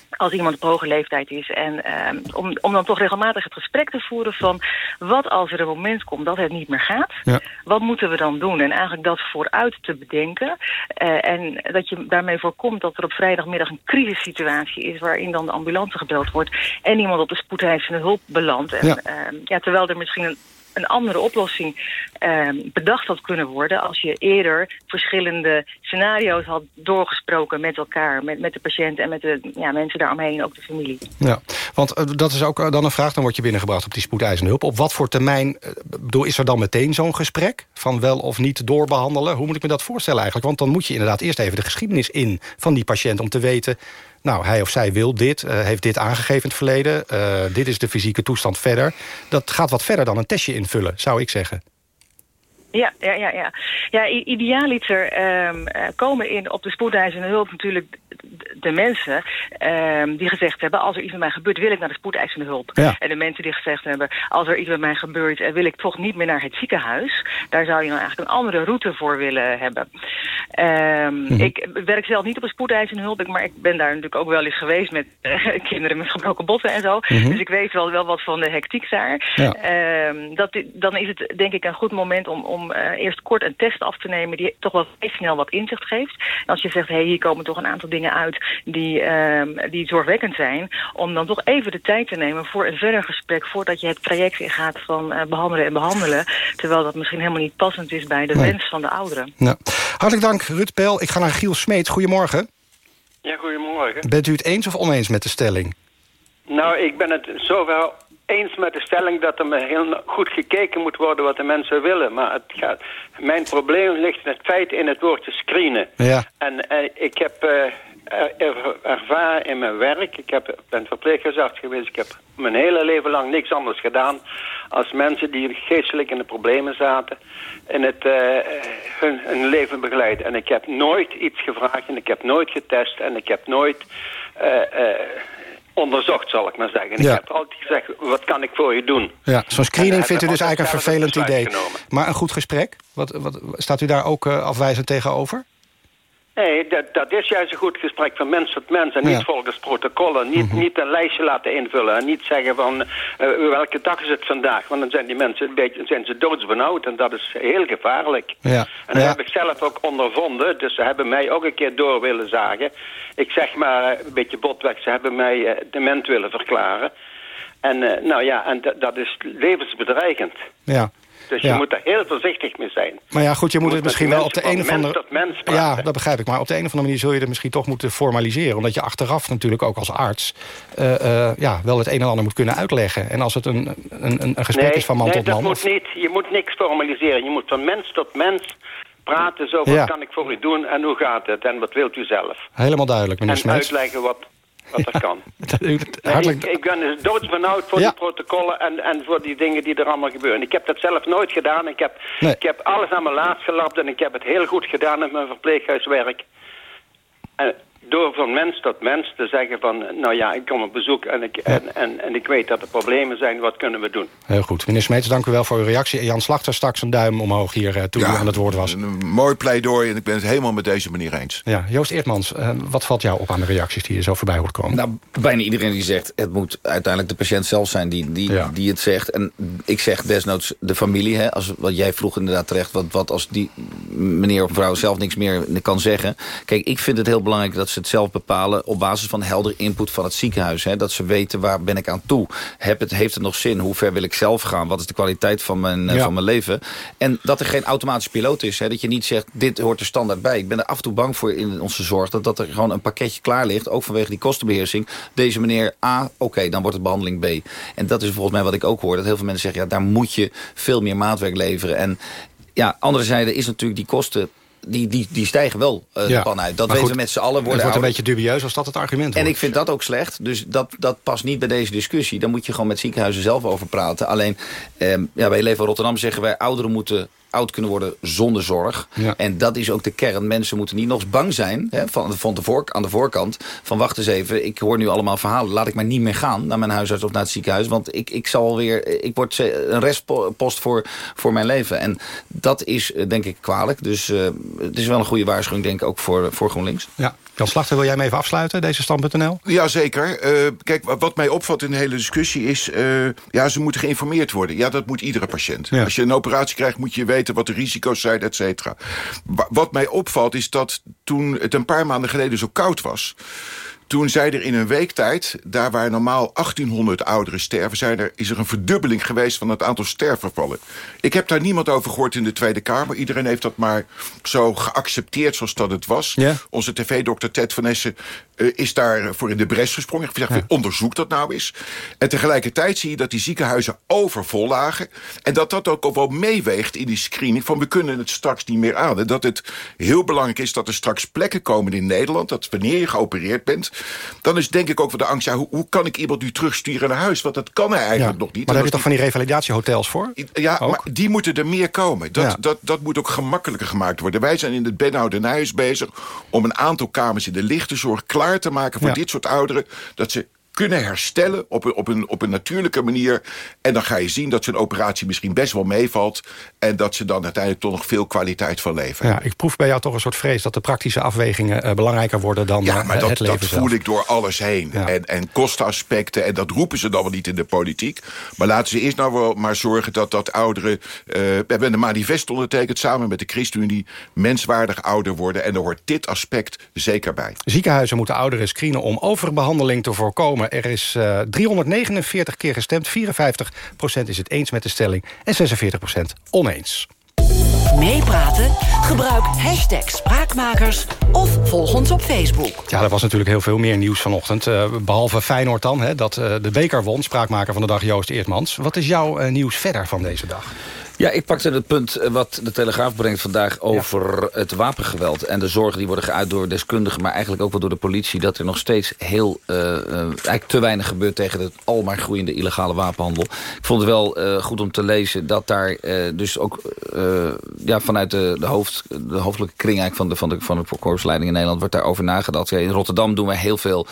[SPEAKER 24] als iemand op hoge leeftijd is. En ehm, om, om dan toch regelmatig het gesprek te voeren van... wat als er een moment komt dat het niet meer gaat?
[SPEAKER 15] Ja.
[SPEAKER 24] Wat moeten we dan doen? En eigenlijk dat vooruit te bedenken. Eh, en dat je daarmee voorkomt dat er op vrijdagmiddag een crisissituatie is... waarin dan de ambulance gebeld wordt... en iemand op de spoedeisende hulp belandt. En,
[SPEAKER 26] Ja.
[SPEAKER 24] ehm, ja, terwijl er misschien een een andere oplossing ehm, bedacht had kunnen worden... als je eerder verschillende scenario's had doorgesproken met elkaar... met, met de patiënt en met de ja, mensen daaromheen, ook de familie.
[SPEAKER 15] Ja, want eh, dat is ook eh, dan een vraag. Dan word je binnengebracht op die spoedeisende hulp. Op wat voor termijn eh, is er dan meteen zo'n gesprek? Van wel of niet doorbehandelen? Hoe moet ik me dat voorstellen eigenlijk? Want dan moet je inderdaad eerst even de geschiedenis in van die patiënt... om te weten, nou, hij of zij wil dit, eh, heeft dit aangegeven in het verleden... eh, dit is de fysieke toestand verder. Dat gaat wat verder dan een testje invullen, zou ik zeggen.
[SPEAKER 24] Ja, ja, ja. ja. ja idealiter ehm, eh, komen in, op de spoedeisende hulp natuurlijk de, de mensen ehm, die gezegd hebben... als er iets met mij gebeurt, wil ik naar de spoedeisende hulp.
[SPEAKER 26] Ja.
[SPEAKER 24] En de mensen die gezegd hebben... als er iets met mij gebeurt, eh, wil ik toch niet meer naar het ziekenhuis. Daar zou je dan eigenlijk een andere route voor willen hebben. Ehm,
[SPEAKER 26] Mhm.
[SPEAKER 24] Ik werk zelf niet op een spoedeisende hulp... maar ik ben daar natuurlijk ook wel eens geweest met eh, kinderen met gebroken botten en zo.
[SPEAKER 26] Mhm.
[SPEAKER 24] Dus ik weet wel, wel wat van de hectiek daar.
[SPEAKER 26] Ja.
[SPEAKER 24] Dat, dan is het denk ik een goed moment om, om eh, eerst kort een test af te nemen... die toch wel vrij snel wat inzicht geeft. En als je zegt, hé, hey, hier komen toch een aantal dingen uit... Die, ehm, die zorgwekkend zijn... om dan toch even de tijd te nemen voor een verder gesprek... voordat je het traject ingaat van eh, behandelen en behandelen. Terwijl dat misschien helemaal niet passend is bij de
[SPEAKER 15] Nee.
[SPEAKER 24] wens van de ouderen.
[SPEAKER 15] Nou, hartelijk dank, Ruud Pel. Ik ga naar Giel Smeets. Goedemorgen.
[SPEAKER 27] Ja, goedemorgen.
[SPEAKER 15] Bent u het eens of oneens met de stelling?
[SPEAKER 27] Nou, ik ben het zover eens met de stelling dat er heel goed gekeken moet worden wat de mensen willen. Maar het gaat, mijn probleem ligt in het feit in het woordje screenen.
[SPEAKER 15] Ja.
[SPEAKER 27] En eh, ik heb eh, er- er- ervaren in mijn werk, ik heb, ben verpleeghuisarts geweest, ik heb mijn hele leven lang niks anders gedaan als mensen die geestelijk in de problemen zaten in het, eh, hun, hun leven begeleiden. En ik heb nooit iets gevraagd en ik heb nooit getest en ik heb nooit eh, eh, onderzocht, zal ik maar zeggen.
[SPEAKER 15] Ja.
[SPEAKER 27] Ik heb altijd gezegd, wat kan ik voor je doen?
[SPEAKER 15] Ja, zo'n
[SPEAKER 27] En
[SPEAKER 15] screening vindt u dus eigenlijk een vervelend idee.
[SPEAKER 27] genomen.
[SPEAKER 15] Maar een goed gesprek? Wat, wat, staat u daar ook eh, afwijzend tegenover?
[SPEAKER 27] Nee, dat, dat is juist een goed gesprek van mens tot mens. En
[SPEAKER 15] Ja.
[SPEAKER 27] niet volgens protocollen. Niet, niet een lijstje laten invullen. En niet zeggen van eh, welke dag is het vandaag. Want dan zijn die mensen een beetje zijn ze doodsbenauwd. En dat is heel gevaarlijk.
[SPEAKER 15] Ja.
[SPEAKER 27] En dat
[SPEAKER 15] ja.
[SPEAKER 27] heb ik zelf ook ondervonden. Dus ze hebben mij ook een keer door willen zagen. Ik zeg maar een beetje botweg. Ze hebben mij eh, dement willen verklaren. En eh, nou ja, en dat is levensbedreigend.
[SPEAKER 15] ja.
[SPEAKER 27] Dus je
[SPEAKER 15] Ja.
[SPEAKER 27] moet daar heel voorzichtig mee zijn.
[SPEAKER 15] Maar ja, goed, je moet
[SPEAKER 27] Je
[SPEAKER 15] het
[SPEAKER 27] moet
[SPEAKER 15] misschien wel op de een of andere...
[SPEAKER 27] van mens tot mens
[SPEAKER 15] Ja, dat begrijp ik. Maar op de een of andere manier zul je het misschien toch moeten formaliseren. Omdat je achteraf natuurlijk ook als arts... eh, eh, ja, wel het een en ander moet kunnen uitleggen. En als het een, een, een gesprek is van man
[SPEAKER 27] nee,
[SPEAKER 15] tot
[SPEAKER 27] dat
[SPEAKER 15] man...
[SPEAKER 27] moet
[SPEAKER 15] of-
[SPEAKER 27] niet. Je moet niks formaliseren. Je moet van mens tot mens praten. Zo, wat
[SPEAKER 15] Ja.
[SPEAKER 27] kan ik voor u doen en hoe gaat het en wat wilt u zelf?
[SPEAKER 15] Helemaal duidelijk, meneer
[SPEAKER 27] en uitleggen wat, wat er kan.
[SPEAKER 15] Hartelijk...
[SPEAKER 27] ik, ik ben dus doodsbenauwd voor
[SPEAKER 15] Ja.
[SPEAKER 27] die protocollen en, en voor die dingen die er allemaal gebeuren. Ik heb dat zelf nooit gedaan. Ik heb,
[SPEAKER 15] Nee.
[SPEAKER 27] ik heb alles aan mijn laatst gelapt en ik heb het heel goed gedaan met mijn verpleeghuiswerk. En door van mens tot mens te zeggen van, nou ja, ik kom op bezoek en ik, en, en, en ik weet dat er problemen zijn, wat kunnen we doen?
[SPEAKER 15] Heel goed. Meneer Smeets, dank u wel voor uw reactie. En Jan Slachter straks een duim omhoog hier eh, toen u aan het woord was.
[SPEAKER 17] Een mooi pleidooi en ik ben het helemaal met deze meneer eens.
[SPEAKER 15] Ja, Joost Eertmans, eh, wat valt jou op aan de reacties die je zo voorbij hoort komen?
[SPEAKER 16] Nou, bijna iedereen die zegt... het moet uiteindelijk de patiënt zelf zijn die, die, die het zegt. En ik zeg desnoods de familie. Hè, als, wat jij vroeg inderdaad terecht. Wat, wat als die meneer of mevrouw zelf niks meer kan zeggen. Kijk, ik vind het heel belangrijk dat ze het zelf bepalen... op basis van helder input van het ziekenhuis. Hè, dat ze weten waar ben ik aan toe. Heb het, heeft het nog zin? Hoe ver wil ik zelf gaan? Wat is de kwaliteit van mijn, eh,
[SPEAKER 15] Ja.
[SPEAKER 16] van mijn leven? En dat er geen automatische piloot is. Hè, dat je niet zegt, dit hoort er standaard bij. Ik ben er af en toe bang voor in onze zorg... dat, dat er gewoon een pakketje klaar ligt. Ook vanwege die kostenbeheersing. Deze meneer A, oké, dan wordt het behandeling B. En dat is volgens mij wat ik ook hoor. Dat heel veel mensen zeggen, ja, daar moet je veel meer maatwerk leveren. En ja, anderzijds is natuurlijk die kosten die, die, die stijgen wel uh, de pan uit. Dat weten we met z'n allen. Worden
[SPEAKER 15] Het wordt een beetje dubieus als dat het argument
[SPEAKER 16] En
[SPEAKER 15] wordt.
[SPEAKER 16] ik vind dat ook slecht. Dus dat, dat past niet bij deze discussie. Daar moet je gewoon met ziekenhuizen zelf over praten. Alleen, ehm, ja, bij Leven Rotterdam zeggen wij... ouderen moeten oud kunnen worden zonder zorg.
[SPEAKER 15] Ja.
[SPEAKER 16] En dat is ook de kern. Mensen moeten niet nog eens bang zijn hè, van, van de voor, aan de voorkant. Van wacht eens even, ik hoor nu allemaal verhalen. Laat ik maar niet meer gaan naar mijn huisarts of naar het ziekenhuis. Want ik, ik zal weer, ik word ze- een restpost voor, voor mijn leven. En dat is eh, denk ik kwalijk. Dus eh, het is wel een goede waarschuwing denk ik ook voor, voor GroenLinks.
[SPEAKER 15] Ja. Jan Slachter, wil jij hem even afsluiten, deze stand.nl?
[SPEAKER 17] Jazeker. Eh kijk, wa- wat mij opvalt in de hele discussie is... eh, ja, ze moeten geïnformeerd worden. Ja, dat moet iedere patiënt.
[SPEAKER 15] Ja.
[SPEAKER 17] Als je een operatie krijgt, moet je weten wat de risico's zijn, et cetera. Wa- Wat mij opvalt is dat toen het een paar maanden geleden zo koud was... Toen zei er in een week tijd, daar waar normaal 1800 ouderen sterven... Zijn er, is er een verdubbeling geweest van het aantal sterfgevallen. Ik heb daar niemand over gehoord in de Tweede Kamer. Iedereen heeft dat maar zo geaccepteerd zoals dat het was.
[SPEAKER 15] Ja.
[SPEAKER 17] Onze tv-dokter Ted van Essen eh, is daar voor in de bres gesprongen. Heeft gezegd, onderzoek dat nou eens. En tegelijkertijd zie je dat die ziekenhuizen overvol lagen. En dat dat ook wel meeweegt in die screening... van we kunnen het straks niet meer aan. En dat het heel belangrijk is dat er straks plekken komen in Nederland... dat wanneer je geopereerd bent... dan is denk ik ook wel de angst... Ja, hoe, hoe kan ik iemand nu terugsturen naar huis? Want dat kan er eigenlijk nog niet.
[SPEAKER 15] Maar daar heb je toch van die revalidatiehotels voor?
[SPEAKER 17] ja, maar die moeten er meer komen. Dat,
[SPEAKER 15] Ja.
[SPEAKER 17] dat, dat moet ook gemakkelijker gemaakt worden. Wij zijn in het Benhoudenhuis bezig... om een aantal kamers in de lichte zorg klaar te maken... voor dit soort ouderen. Dat ze kunnen herstellen op een, op, een, op een natuurlijke manier. En dan ga je zien dat zo'n operatie misschien best wel meevalt... en dat ze dan uiteindelijk toch nog veel kwaliteit van leven
[SPEAKER 15] Ja, ik proef bij jou toch een soort vrees dat de praktische afwegingen eh, belangrijker worden dan
[SPEAKER 17] Ja,
[SPEAKER 15] eh,
[SPEAKER 17] maar dat,
[SPEAKER 15] het leven
[SPEAKER 17] dat
[SPEAKER 15] zelf.
[SPEAKER 17] voel ik door alles heen. En, en kostenaspecten, en dat roepen ze dan wel niet in de politiek. Maar laten ze eerst nou wel maar zorgen dat dat ouderen... eh, we hebben een manifest ondertekend samen met de ChristenUnie... menswaardig ouder worden. En daar hoort dit aspect zeker bij.
[SPEAKER 15] Ziekenhuizen moeten ouderen screenen om overbehandeling te voorkomen. Er is eh, 349 keer gestemd. 54% is het eens met de stelling en 46% oneens.
[SPEAKER 2] Meepraten? Gebruik hashtag Spraakmakers of volg ons op Facebook.
[SPEAKER 15] Ja, er was natuurlijk heel veel meer nieuws vanochtend. eh, behalve Feyenoord dan, hè, dat eh, de beker won. Spraakmaker van de dag Joost Eertmans. Wat is jouw eh, nieuws verder van deze dag?
[SPEAKER 16] Ja, ik pakte het punt eh, wat de Telegraaf brengt vandaag over het wapengeweld. En de zorgen die worden geuit door deskundigen, maar eigenlijk ook wel door de politie. Dat er nog steeds heel, eh, eh, eigenlijk te weinig gebeurt tegen het almaar groeiende illegale wapenhandel. Ik vond het wel goed om te lezen dat daar dus ook ja, vanuit de, de, hoofd, de hoofdelijke kring eigenlijk van de, van de, van de korpsleiding in Nederland wordt daarover nagedacht. Ja, in Rotterdam doen we heel veel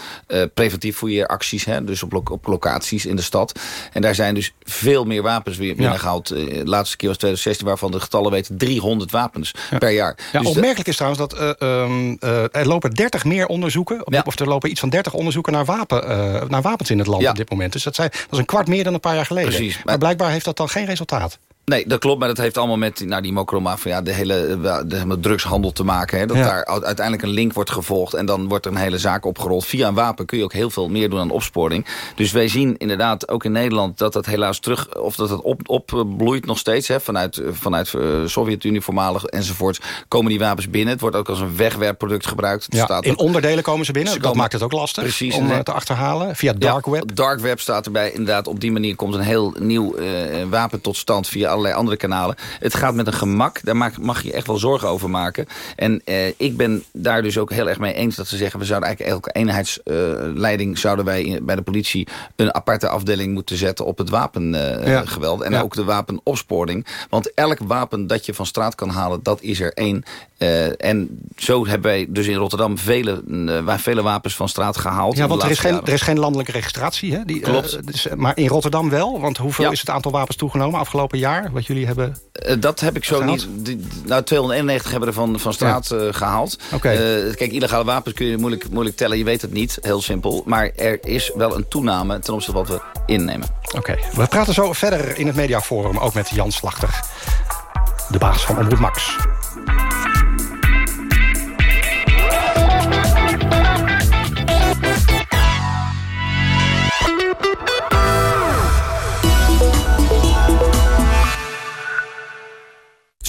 [SPEAKER 16] preventief fouilleeracties, hè, dus op, op locaties in de stad. En daar zijn dus veel meer wapens weer binnengehaald. Eh, De laatste keer was 2016, waarvan de getallen weten 300 wapens per jaar.
[SPEAKER 15] Ja,
[SPEAKER 16] Dus
[SPEAKER 15] opmerkelijk is trouwens dat eh, ehm, eh, er lopen 30 meer onderzoeken... of er lopen iets van 30 onderzoeken naar, wapen, eh, naar wapens in het land op dit moment. Dus dat, zijn, dat is een kwart meer dan een paar jaar geleden.
[SPEAKER 16] Precies.
[SPEAKER 15] Maar blijkbaar heeft dat dan geen resultaat.
[SPEAKER 16] Nee, dat klopt, maar dat heeft allemaal met nou, die mokromafia, de hele eh, de, hele drugshandel te maken. Hè? Dat
[SPEAKER 15] Ja.
[SPEAKER 16] daar uiteindelijk een link wordt gevolgd en dan wordt er een hele zaak opgerold. Via een wapen kun je ook heel veel meer doen aan opsporing. Dus wij zien inderdaad ook in Nederland dat dat helaas terug, of dat het opbloeit op, opbloeit nog steeds. Hè? Vanuit, eh, vanuit eh, Sovjet-Unie, voormalig enzovoorts, komen die wapens binnen. Het wordt ook als een wegwerpproduct gebruikt.
[SPEAKER 15] Ja,
[SPEAKER 16] staat
[SPEAKER 15] in onderdelen komen ze binnen.
[SPEAKER 16] Ze
[SPEAKER 15] dat
[SPEAKER 16] komen-
[SPEAKER 15] maakt het ook lastig
[SPEAKER 16] Precies,
[SPEAKER 15] om te achterhalen. Via dark web.
[SPEAKER 16] Dark web staat erbij. Inderdaad, op die manier komt een heel nieuw wapen tot stand via allerlei andere kanalen. Het gaat met een gemak. Daar mag, je echt wel zorgen over maken. En eh, ik ben daar dus ook heel erg mee eens dat ze zeggen... we zouden eigenlijk elke eenheidsleiding... zouden wij in- bij de politie een aparte afdeling moeten zetten... op het wapengeweld.
[SPEAKER 15] Ja.
[SPEAKER 16] en
[SPEAKER 15] Ja.
[SPEAKER 16] ook de wapenopsporing. Want elk wapen dat je van straat kan halen, dat is er één. Eh, en zo hebben wij dus in Rotterdam vele, eh, wa- vele wapens van straat gehaald.
[SPEAKER 15] Ja, want er is, geen, er is geen landelijke registratie. Hè? Die, eh, dus, eh, maar in Rotterdam wel. Want hoeveel
[SPEAKER 16] Ja.
[SPEAKER 15] is het aantal wapens toegenomen afgelopen jaar? Wat jullie hebben...
[SPEAKER 16] Eh, dat heb ik zo
[SPEAKER 15] Gehaald?
[SPEAKER 16] niet. nou, 291 hebben er van, van straat eh, gehaald.
[SPEAKER 15] Oké.
[SPEAKER 16] Eh, kijk, illegale wapens kun je moeilijk, moeilijk tellen. Je weet het niet, heel simpel. Maar er is wel een toename ten opzichte van wat we innemen.
[SPEAKER 15] Oké, we praten zo verder in het mediaforum. Ook met Jan Slachter, de baas van Omroep Max.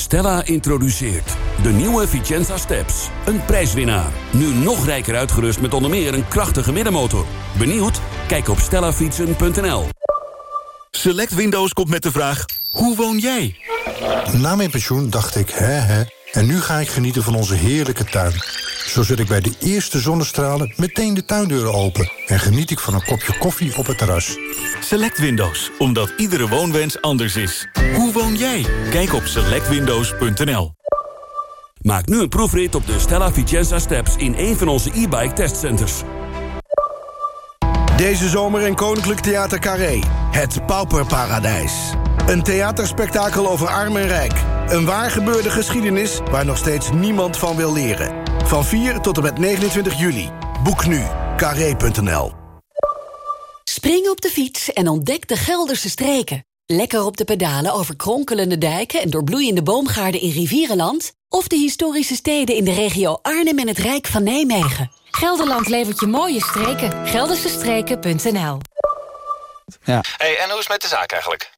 [SPEAKER 28] Stella introduceert de nieuwe Vicenza Steps. Een prijswinnaar. Nu nog rijker uitgerust met onder meer een krachtige middenmotor. Benieuwd? Kijk op stellafietsen.nl.
[SPEAKER 26] Select Windows komt met de vraag, hoe woon jij?
[SPEAKER 25] Na mijn pensioen dacht ik, hè hè,
[SPEAKER 29] En nu ga ik genieten van onze heerlijke tuin. Zo zet ik bij de eerste zonnestralen meteen de tuindeuren open... en geniet ik van een kopje koffie op het terras.
[SPEAKER 30] Select Windows, omdat iedere woonwens anders is. Hoe woon jij? Kijk op selectwindows.nl.
[SPEAKER 28] Maak nu een proefrit op de Stella Vicenza Steps in een van onze e-bike testcenters.
[SPEAKER 25] Deze zomer in Koninklijk Theater Carré. Het Pauperparadijs. Een theaterspektakel over arm en rijk. Een waar gebeurde geschiedenis waar nog steeds niemand van wil leren. Van 4 tot en met 29 juli. Boek nu. Carré.nl
[SPEAKER 2] Spring op de fiets en ontdek de Gelderse streken. Lekker op de pedalen over kronkelende dijken... en doorbloeiende boomgaarden in Rivierenland... of de historische steden in de regio Arnhem en het Rijk van Nijmegen. Gelderland levert je mooie streken. Geldersestreken.nl
[SPEAKER 9] Ja.
[SPEAKER 6] hey, en hoe is het met de zaak eigenlijk?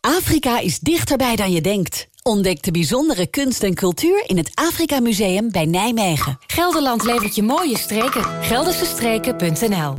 [SPEAKER 2] Afrika is dichterbij dan je denkt. Ontdek de bijzondere kunst en cultuur in het Afrika Museum bij Nijmegen. Gelderland levert je mooie streken. Geldersestreken.nl